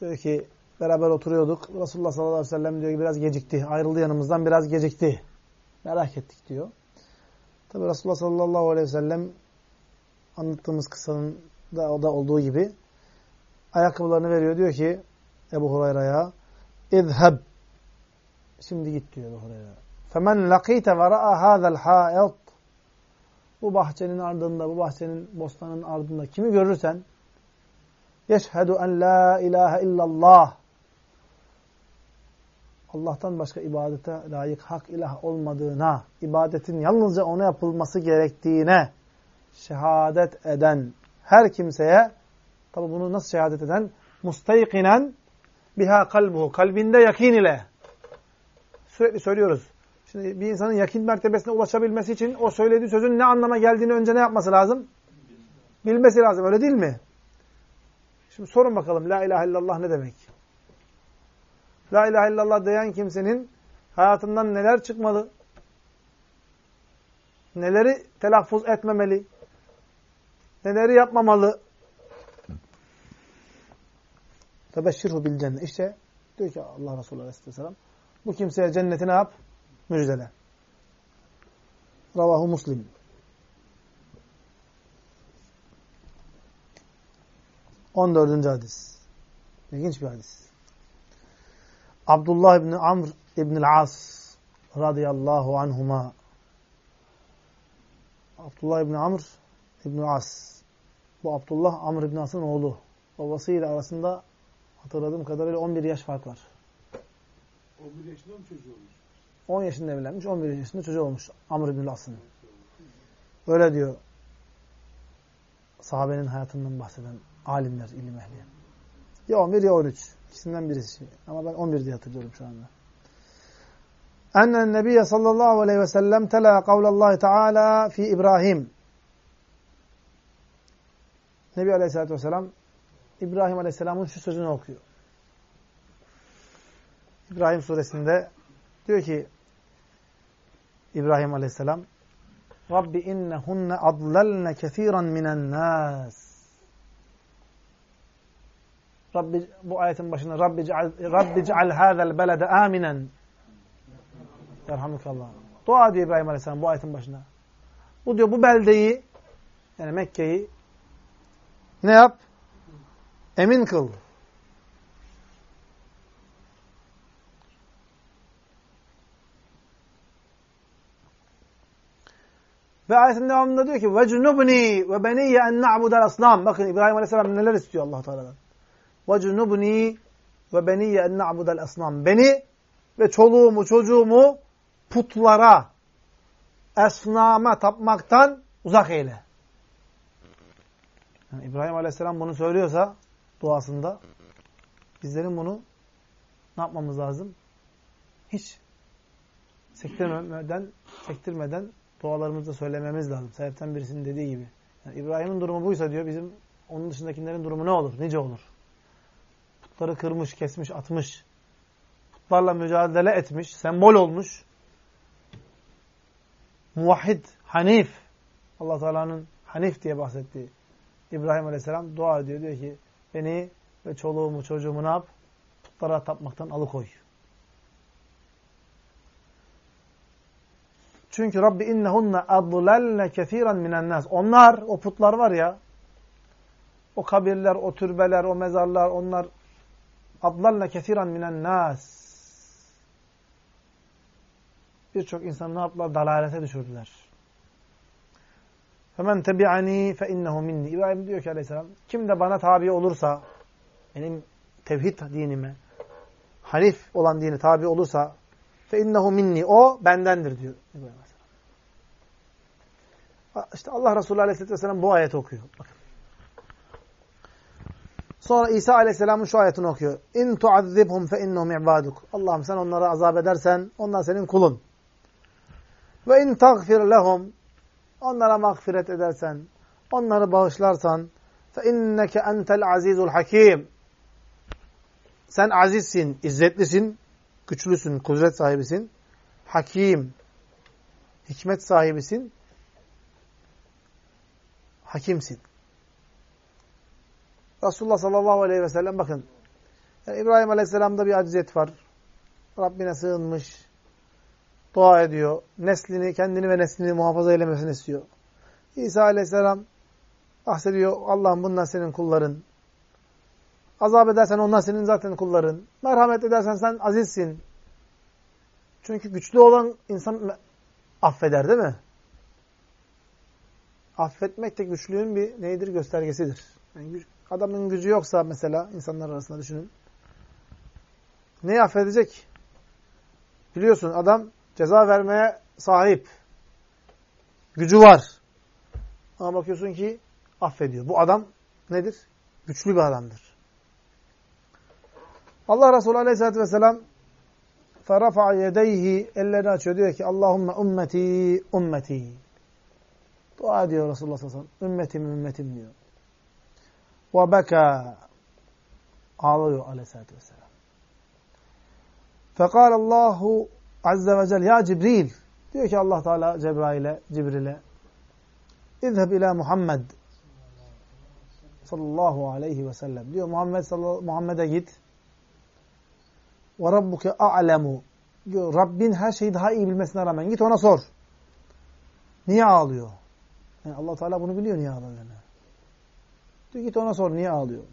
Diyor ki Beraber oturuyorduk. Resulullah sallallahu aleyhi ve sellem diyor ki biraz gecikti. Ayrıldı yanımızdan biraz gecikti. Merak ettik diyor. Tabi Resulullah sallallahu aleyhi ve sellem anlattığımız kıssanın da, o da olduğu gibi ayakkabılarını veriyor. Diyor ki Ebu Hurayra'ya اِذْهَبْ Şimdi git diyor Ebu Hurayra. فَمَنْ لَقِيتَ وَرَأَ هَذَا الْحَائِطِ bu bahçenin ardında, bu bahçenin bostanın ardında kimi görürsen yeşhedü en la ilahe illallah Allah'tan başka ibadete layık hak ilah olmadığına, ibadetin yalnızca ona yapılması gerektiğine şehadet eden her kimseye, tabi bunu nasıl şehadet eden? Mustaykinen biha kalbuhu, kalbinde yakin ile. Sürekli söylüyoruz. Şimdi bir insanın yakin mertebesine ulaşabilmesi için o söylediği sözün ne anlama geldiğini önce ne yapması lazım? Bilmesi lazım, öyle değil mi? Şimdi sorun bakalım, la ilahe illallah ne demek? La ilahe illallah diyen kimsenin hayatından neler çıkmalı? Neleri telaffuz etmemeli? Neleri yapmamalı? Tebeşşirhu bil cennet. İşte diyor ki Allah Resulü Aleyhisselam bu kimseye cenneti ne yap? Müjdele. Ravahu Muslim. On dördüncü hadis. İlginç bir hadis. Abdullah İbni Amr İbni As radıyallahu anhuma Abdullah İbni Amr İbni As bu Abdullah Amr İbni As'ın oğlu. Babasıyla arasında hatırladığım kadarıyla 11 yaş fark var. 11 yaşında mı çocuğu olmuş? 10 yaşında evlenmiş, 11 yaşında çocuğu olmuş Amr ibn As'ın. Öyle diyor sahabenin hayatından bahseden alimler, ilim ehli. Ya 11 ya 13. İkisinden birisi. Ama ben 11 diye hatırlıyorum şu anda. Ennen Nebiye sallallahu aleyhi ve sellem tela kavlallahi teala fi İbrahim. Nebi aleyhissalatü vesselam İbrahim aleyhisselamın şu sözünü okuyor. İbrahim suresinde diyor ki İbrahim aleyhisselam Rabbi innehunne adlelne kethiren minen nas. Rabbi bu ayetin başında Rabbi ceal Rabbi ceal hadzal belede aminen. Yerhamukallah. Dua diyor İbrahim Aleyhisselam bu ayetin başında. Bu diyor bu beldeyi yani Mekke'yi ne yap? Emin kıl. Ve ayetin devamında diyor ki ve cunubni ve beniyye en na'budel asnam. Bakın İbrahim Aleyhisselam neler istiyor Allah Teala'dan. Ve cunubni ve beniyye en na'budel asnam. Beni ve çoluğumu, çocuğumu putlara, esnama tapmaktan uzak eyle. Yani İbrahim Aleyhisselam bunu söylüyorsa duasında bizlerin bunu ne yapmamız lazım? Hiç sektirmeden, sektirmeden dualarımızda söylememiz lazım. Sebepten birisinin dediği gibi. Yani İbrahim'in durumu buysa diyor bizim onun dışındakilerin durumu ne olur? Nice olur? Putları kırmış, kesmiş, atmış. Putlarla mücadele etmiş, sembol olmuş. Muvahhid, Hanif. Allah Teala'nın Hanif diye bahsettiği İbrahim Aleyhisselam dua ediyor. Diyor ki beni ve çoluğumu, çocuğumu ne yap? Putlara tapmaktan alıkoy. Çünkü Rabbi innehunne adlelne kesiren minen nas. Onlar, o putlar var ya, o kabirler, o türbeler, o mezarlar, onlar adlelne kesiren minen nas. Birçok insan ne yaptılar? Dalalete düşürdüler. Femen tebi'ani fe innehu minni. İbrahim diyor ki aleyhisselam, kim de bana tabi olursa, benim tevhid dinime, hanif olan dini tabi olursa, fe innehu minni. O bendendir diyor İbrahim İşte Allah Resulü Aleyhisselatü Vesselam bu ayeti okuyor. Bakın. Sonra İsa Aleyhisselam'ın şu ayetini okuyor. İn tuazzibhum fe innehum ibaduk. Allah'ım sen onları azap edersen onlar senin kulun. Ve in tagfir lehum onlara mağfiret edersen, onları bağışlarsan fe inneke entel azizul hakim. Sen azizsin, izzetlisin, güçlüsün, kudret sahibisin. Hakim, hikmet sahibisin. Hakimsin. Resulullah sallallahu aleyhi ve sellem bakın. Yani İbrahim aleyhisselamda bir aciziyet var. Rabbine sığınmış. Dua ediyor. Neslini, kendini ve neslini muhafaza eylemesini istiyor. İsa aleyhisselam bahsediyor. Allah'ım bunlar senin kulların. Azap edersen onlar senin zaten kulların. Merhamet edersen sen azizsin. Çünkü güçlü olan insan affeder değil mi? Affetmek de güçlüğün bir neydir? Göstergesidir. Yani adamın gücü yoksa mesela insanlar arasında düşünün. Neyi affedecek? Biliyorsun adam ceza vermeye sahip. Gücü var. Ama bakıyorsun ki affediyor. Bu adam nedir? Güçlü bir adamdır. Allah Resulü Aleyhisselatü Vesselam فَرَفَعَ يَدَيْهِ Ellerini açıyor. Diyor ki Allahümme ümmeti ümmeti. Dua ediyor Resulullah sallallahu aleyhi ve sellem. Ümmetim ümmetim diyor. Ve beka ağlıyor aleyhissalatü vesselam. Fekal Allahu azze ve celle ya Cibril diyor ki Allah Teala Cebrail'e Cibril'e İzheb ila Muhammed sallallahu aleyhi ve sellem diyor Muhammed Muhammed'e git ve rabbuke a'lemu diyor Rabbin her şeyi daha iyi bilmesine rağmen git ona sor. Niye ağlıyor? Yani Allah Teala bunu biliyor niye ağladığını. Diyor git ona sor niye ağlıyor.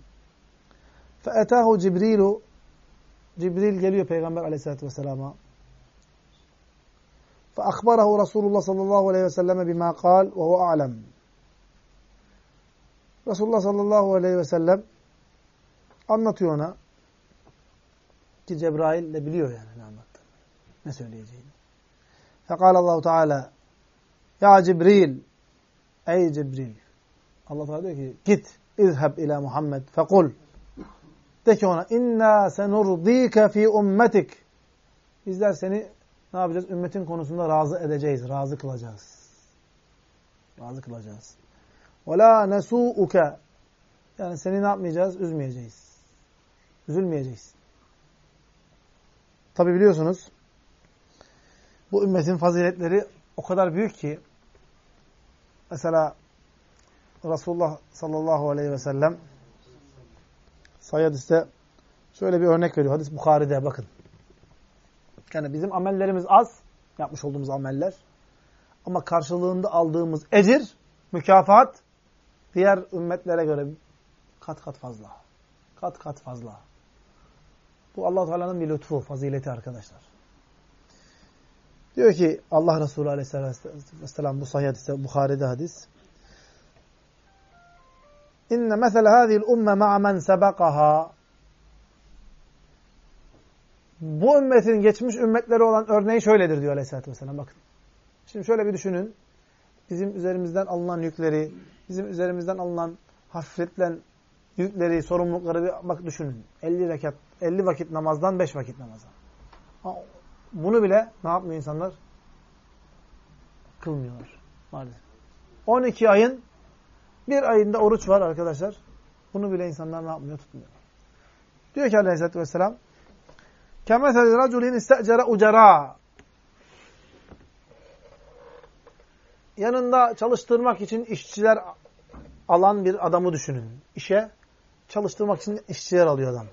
Fe'etahu Cibrilu Cibril geliyor Peygamber Aleyhisselatü vesselama. فأخبره رسول الله صلى الله عليه وسلم بما قال وهو أعلم Resulullah sallallahu aleyhi ve sellem anlatıyor ona ki Cebrail de biliyor yani ne anlattığını, ne söyleyeceğini. Fekal Allahu Teala Ya Cibril Ey Cibril Allah Teala diyor ki git izheb ila Muhammed fekul de ki ona inna senurdike fi ummetik bizler seni ne yapacağız? Ümmetin konusunda razı edeceğiz, razı kılacağız. Razı kılacağız. Ve la nesu'uke yani seni ne yapmayacağız? Üzmeyeceğiz. Üzülmeyeceğiz. Tabi biliyorsunuz bu ümmetin faziletleri o kadar büyük ki mesela Resulullah sallallahu aleyhi ve sellem sayı hadiste şöyle bir örnek veriyor. Hadis Bukhari'de bakın. Yani bizim amellerimiz az, yapmış olduğumuz ameller. Ama karşılığında aldığımız ecir, mükafat diğer ümmetlere göre kat kat fazla. Kat kat fazla. Bu allah Teala'nın bir lütfu, fazileti arkadaşlar. Diyor ki Allah Resulü Aleyhisselam bu sahih hadiste, Bukhari'de hadis. İnne mesele hâzihil umme ma'a men sebekaha. Bu ümmetin geçmiş ümmetleri olan örneği şöyledir diyor Aleyhisselatü Vesselam. Bakın. Şimdi şöyle bir düşünün. Bizim üzerimizden alınan yükleri, bizim üzerimizden alınan hafifletilen yükleri, sorumlulukları bir bak düşünün. 50 rekat, 50 vakit namazdan 5 vakit namaza. Bunu bile ne yapmıyor insanlar? Kılmıyorlar. Maalesef. 12 ayın bir ayında oruç var arkadaşlar. Bunu bile insanlar ne yapmıyor? Tutmuyor. Diyor ki aleyhissalatü vesselam كَمَثَلِ رَجُلٍ اِسْتَعْجَرَ ucara Yanında çalıştırmak için işçiler alan bir adamı düşünün. İşe çalıştırmak için işçiler alıyor adam.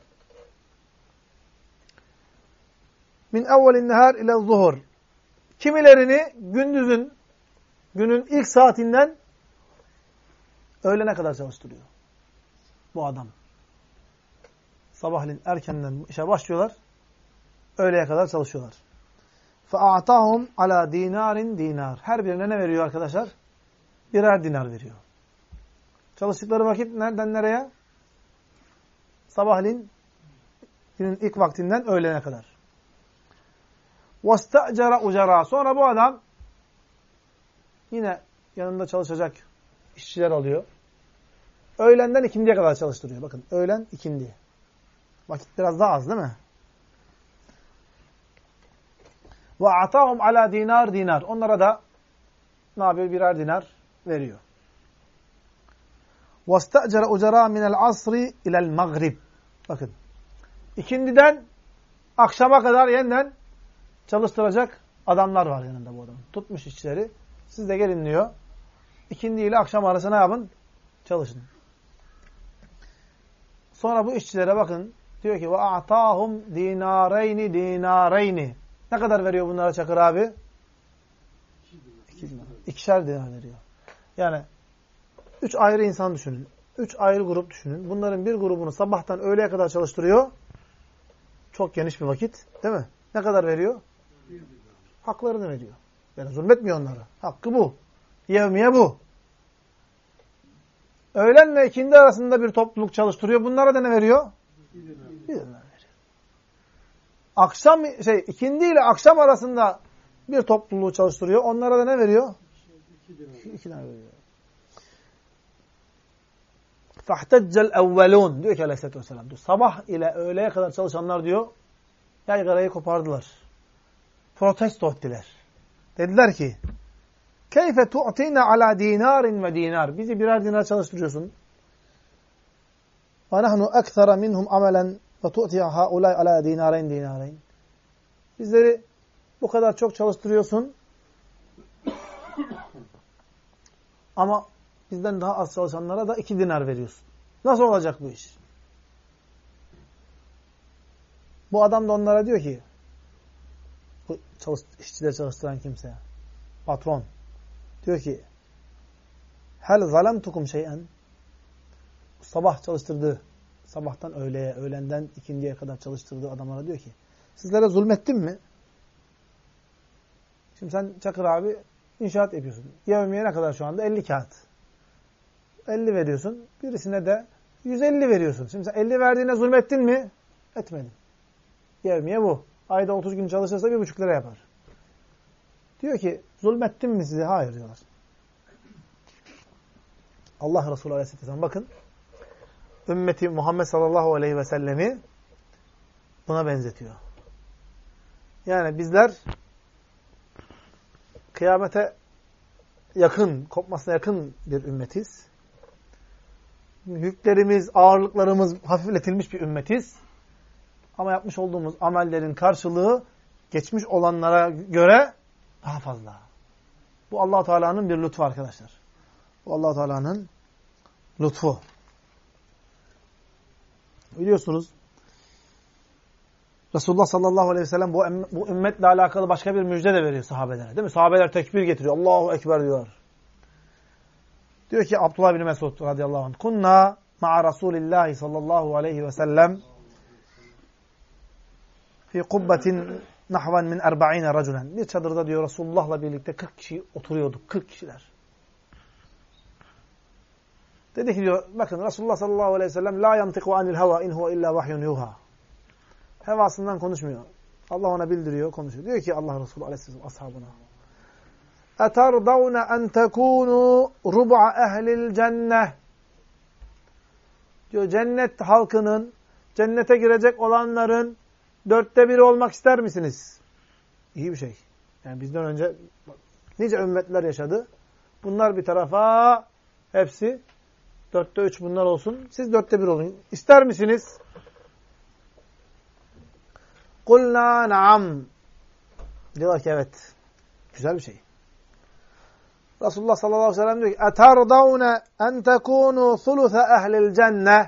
Min evvelin nehar ile zuhur. Kimilerini gündüzün, günün ilk saatinden öğlene kadar çalıştırıyor. Bu adam. Sabahleyin erkenden işe başlıyorlar. Öğleye kadar çalışıyorlar. فَاَعْتَاهُمْ ala dinarin dinar. Her birine ne veriyor arkadaşlar? Birer dinar veriyor. Çalıştıkları vakit nereden nereye? Sabahleyin günün ilk vaktinden öğlene kadar. وَاسْتَأْجَرَ ucara. Sonra bu adam yine yanında çalışacak işçiler alıyor. Öğlenden ikindiye kadar çalıştırıyor. Bakın öğlen ikindi. Vakit biraz daha az değil mi? Ve atahum ala dinar dinar. Onlara da ne yapıyor? Birer dinar veriyor. وَاسْتَأْجَرَ اُجَرَى مِنَ الْعَصْرِ اِلَى الْمَغْرِبِ Bakın. İkindiden akşama kadar yeniden çalıştıracak adamlar var yanında bu adam. Tutmuş işçileri. Siz de gelin diyor. İkindi ile akşam arasına yapın. Çalışın. Sonra bu işçilere bakın. Diyor ki ve atahum dinareyni. Ne kadar veriyor bunlara Çakır abi? İki dinar. İkişer dinar veriyor. Yani üç ayrı insan düşünün. Üç ayrı grup düşünün. Bunların bir grubunu sabahtan öğleye kadar çalıştırıyor. Çok geniş bir vakit. Değil mi? Ne kadar veriyor? Haklarını veriyor. Yani zulmetmiyor onlara. Hakkı bu. Yevmiye bu. Öğlenle ikindi arasında bir topluluk çalıştırıyor. Bunlara da ne veriyor? Bir dinar veriyor. Akşam şey ikindi ile akşam arasında bir topluluğu çalıştırıyor. Onlara da ne veriyor? İki dinar veriyor. فَاحْتَجَّ الْاَوَّلُونَ diyor ki aleyhissalatü vesselam. Diyor, sabah ile öğleye kadar çalışanlar diyor yaygarayı kopardılar. Protesto ettiler. Dediler ki Keyfe tu'tina ala dinarin ve dinar. Bizi birer dinar çalıştırıyorsun. Ve nahnu ekthara minhum amelen ve tu'ti haulay ala dinareyn dinareyn. Bizleri bu kadar çok çalıştırıyorsun. Ama bizden daha az çalışanlara da iki dinar veriyorsun. Nasıl olacak bu iş? Bu adam da onlara diyor ki bu çalış, işçileri çalıştıran kimse patron diyor ki hel zalemtukum şeyen sabah çalıştırdığı sabahtan öğleye, öğlenden ikindiye kadar çalıştırdığı adamlara diyor ki sizlere zulmettim mi? Şimdi sen Çakır abi inşaat yapıyorsun. Yevmiye ne kadar şu anda? 50 kağıt. 50 veriyorsun. Birisine de 150 veriyorsun. Şimdi sen 50 verdiğine zulmettin mi? Etmedin. Yevmiye bu. Ayda 30 gün çalışırsa bir buçuk lira yapar. Diyor ki zulmettim mi size? Hayır diyorlar. Allah Resulü Aleyhisselam bakın ümmeti Muhammed sallallahu aleyhi ve sellemi buna benzetiyor. Yani bizler kıyamete yakın, kopmasına yakın bir ümmetiz. Yüklerimiz, ağırlıklarımız hafifletilmiş bir ümmetiz. Ama yapmış olduğumuz amellerin karşılığı geçmiş olanlara göre daha fazla. Bu allah Teala'nın bir lütfu arkadaşlar. Bu allah Teala'nın lütfu. Biliyorsunuz Resulullah sallallahu aleyhi ve sellem bu, bu ümmetle alakalı başka bir müjde de veriyor sahabelere. Değil mi? Sahabeler tekbir getiriyor. Allahu Ekber diyor. Diyor ki Abdullah bin Mesud radıyallahu anh. Kunna ma'a Resulillahi sallallahu aleyhi ve sellem fi kubbetin nahvan min erba'ine raculen. Bir çadırda diyor Resulullah'la birlikte 40 kişi oturuyorduk. 40 kişiler. Dedi ki diyor bakın Resulullah sallallahu aleyhi ve sellem la yantiku anil hava in huve illa vahyun yuha. Hevasından konuşmuyor. Allah ona bildiriyor, konuşuyor. Diyor ki Allah Resulü aleyhisselam ashabına. Etardavne en tekunu rub'a ehlil cenneh. Diyor cennet halkının, cennete girecek olanların dörtte biri olmak ister misiniz? İyi bir şey. Yani bizden önce nice ümmetler yaşadı. Bunlar bir tarafa, hepsi dörtte üç bunlar olsun. Siz dörtte bir olun. İster misiniz? Kulna naam. Diyorlar ki evet. Güzel bir şey. Resulullah sallallahu aleyhi ve sellem diyor ki اَتَرْضَوْنَ اَنْ تَكُونُوا ثُلُثَ اَهْلِ الْجَنَّةِ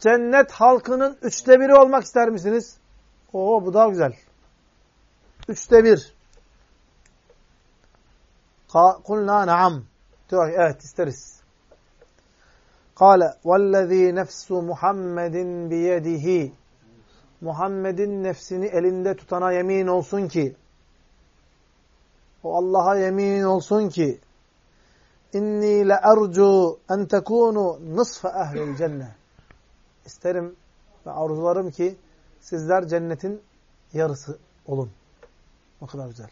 Cennet halkının üçte biri olmak ister misiniz? Oo bu daha güzel. Üçte bir. Kulna naam. Diyor evet isteriz. Kale vellezî nefsu Muhammedin biyedihi Muhammed'in nefsini elinde tutana yemin olsun ki o Allah'a yemin olsun ki inni le ercu en tekunu nısfe ehlil cennet. İsterim ve arzularım ki sizler cennetin yarısı olun. O kadar güzel.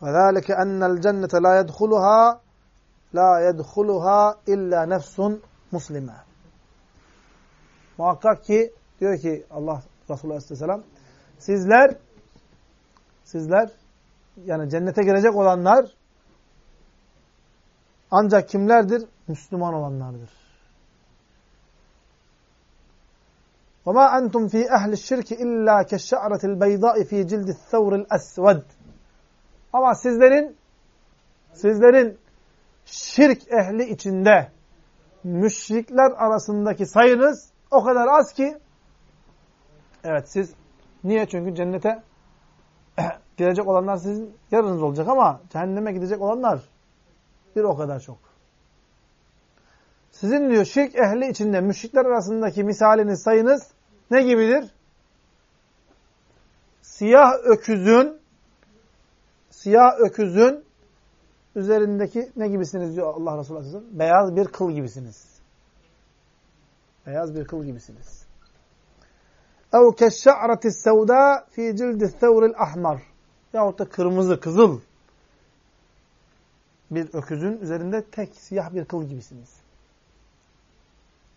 Zâlike ennel cennete la yedhuluha la yedhuluha illa nefsun muslime. Muhakkak ki diyor ki Allah Resulü Aleyhisselam sizler sizler yani cennete girecek olanlar ancak kimlerdir? Müslüman olanlardır. وَمَا أَنْتُمْ ف۪ي اَهْلِ الشِّرْكِ اِلَّا كَشَّعْرَةِ الْبَيْضَاءِ ف۪ي جِلْدِ الثَّوْرِ الْأَسْوَدِ Ama sizlerin sizlerin şirk ehli içinde müşrikler arasındaki sayınız o kadar az ki evet siz niye? Çünkü cennete <coughs> girecek olanlar sizin yarınız olacak ama cehenneme gidecek olanlar bir o kadar çok. Sizin diyor şirk ehli içinde müşrikler arasındaki misaliniz, sayınız ne gibidir? Siyah öküzün siyah öküzün üzerindeki ne gibisiniz diyor Allah Resulü Aleyhisselam? Beyaz bir kıl gibisiniz. Beyaz bir kıl gibisiniz. اَوْ كَشَّعْرَةِ السَّوْدَى ف۪ي جِلْدِ الثَّوْرِ الْأَحْمَرِ Yahut da kırmızı, kızıl bir öküzün üzerinde tek siyah bir kıl gibisiniz.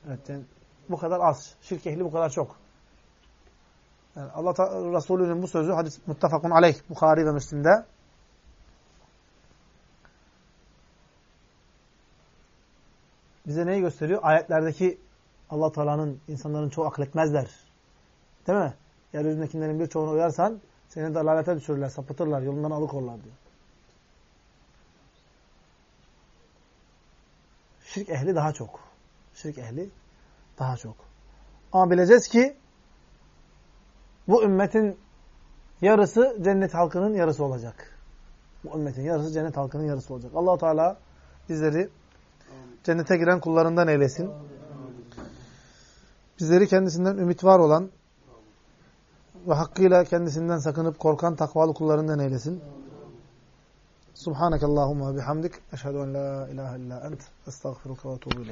Yani bu kadar az. Şirk ehli bu kadar çok. Yani Allah Resulü'nün bu sözü hadis muttafakun aleyh Bukhari ve Müslim'de bize neyi gösteriyor? Ayetlerdeki Allah Teala'nın insanların çoğu akletmezler. Değil mi? Yeryüzündekilerin birçoğuna uyarsan seni dalalete düşürürler, sapıtırlar, yolundan alıkorlar diyor. Şirk ehli daha çok. Şirk ehli daha çok. Ama bileceğiz ki bu ümmetin yarısı cennet halkının yarısı olacak. Bu ümmetin yarısı cennet halkının yarısı olacak. allah Teala bizleri cennete giren kullarından eylesin. Bizleri kendisinden ümit var olan ve hakkıyla kendisinden sakınıp korkan takvalı kullarından eylesin. Subhanakallahumma bihamdik. Eşhedü en la ilahe illa ent. Estağfiruka ve tuğbu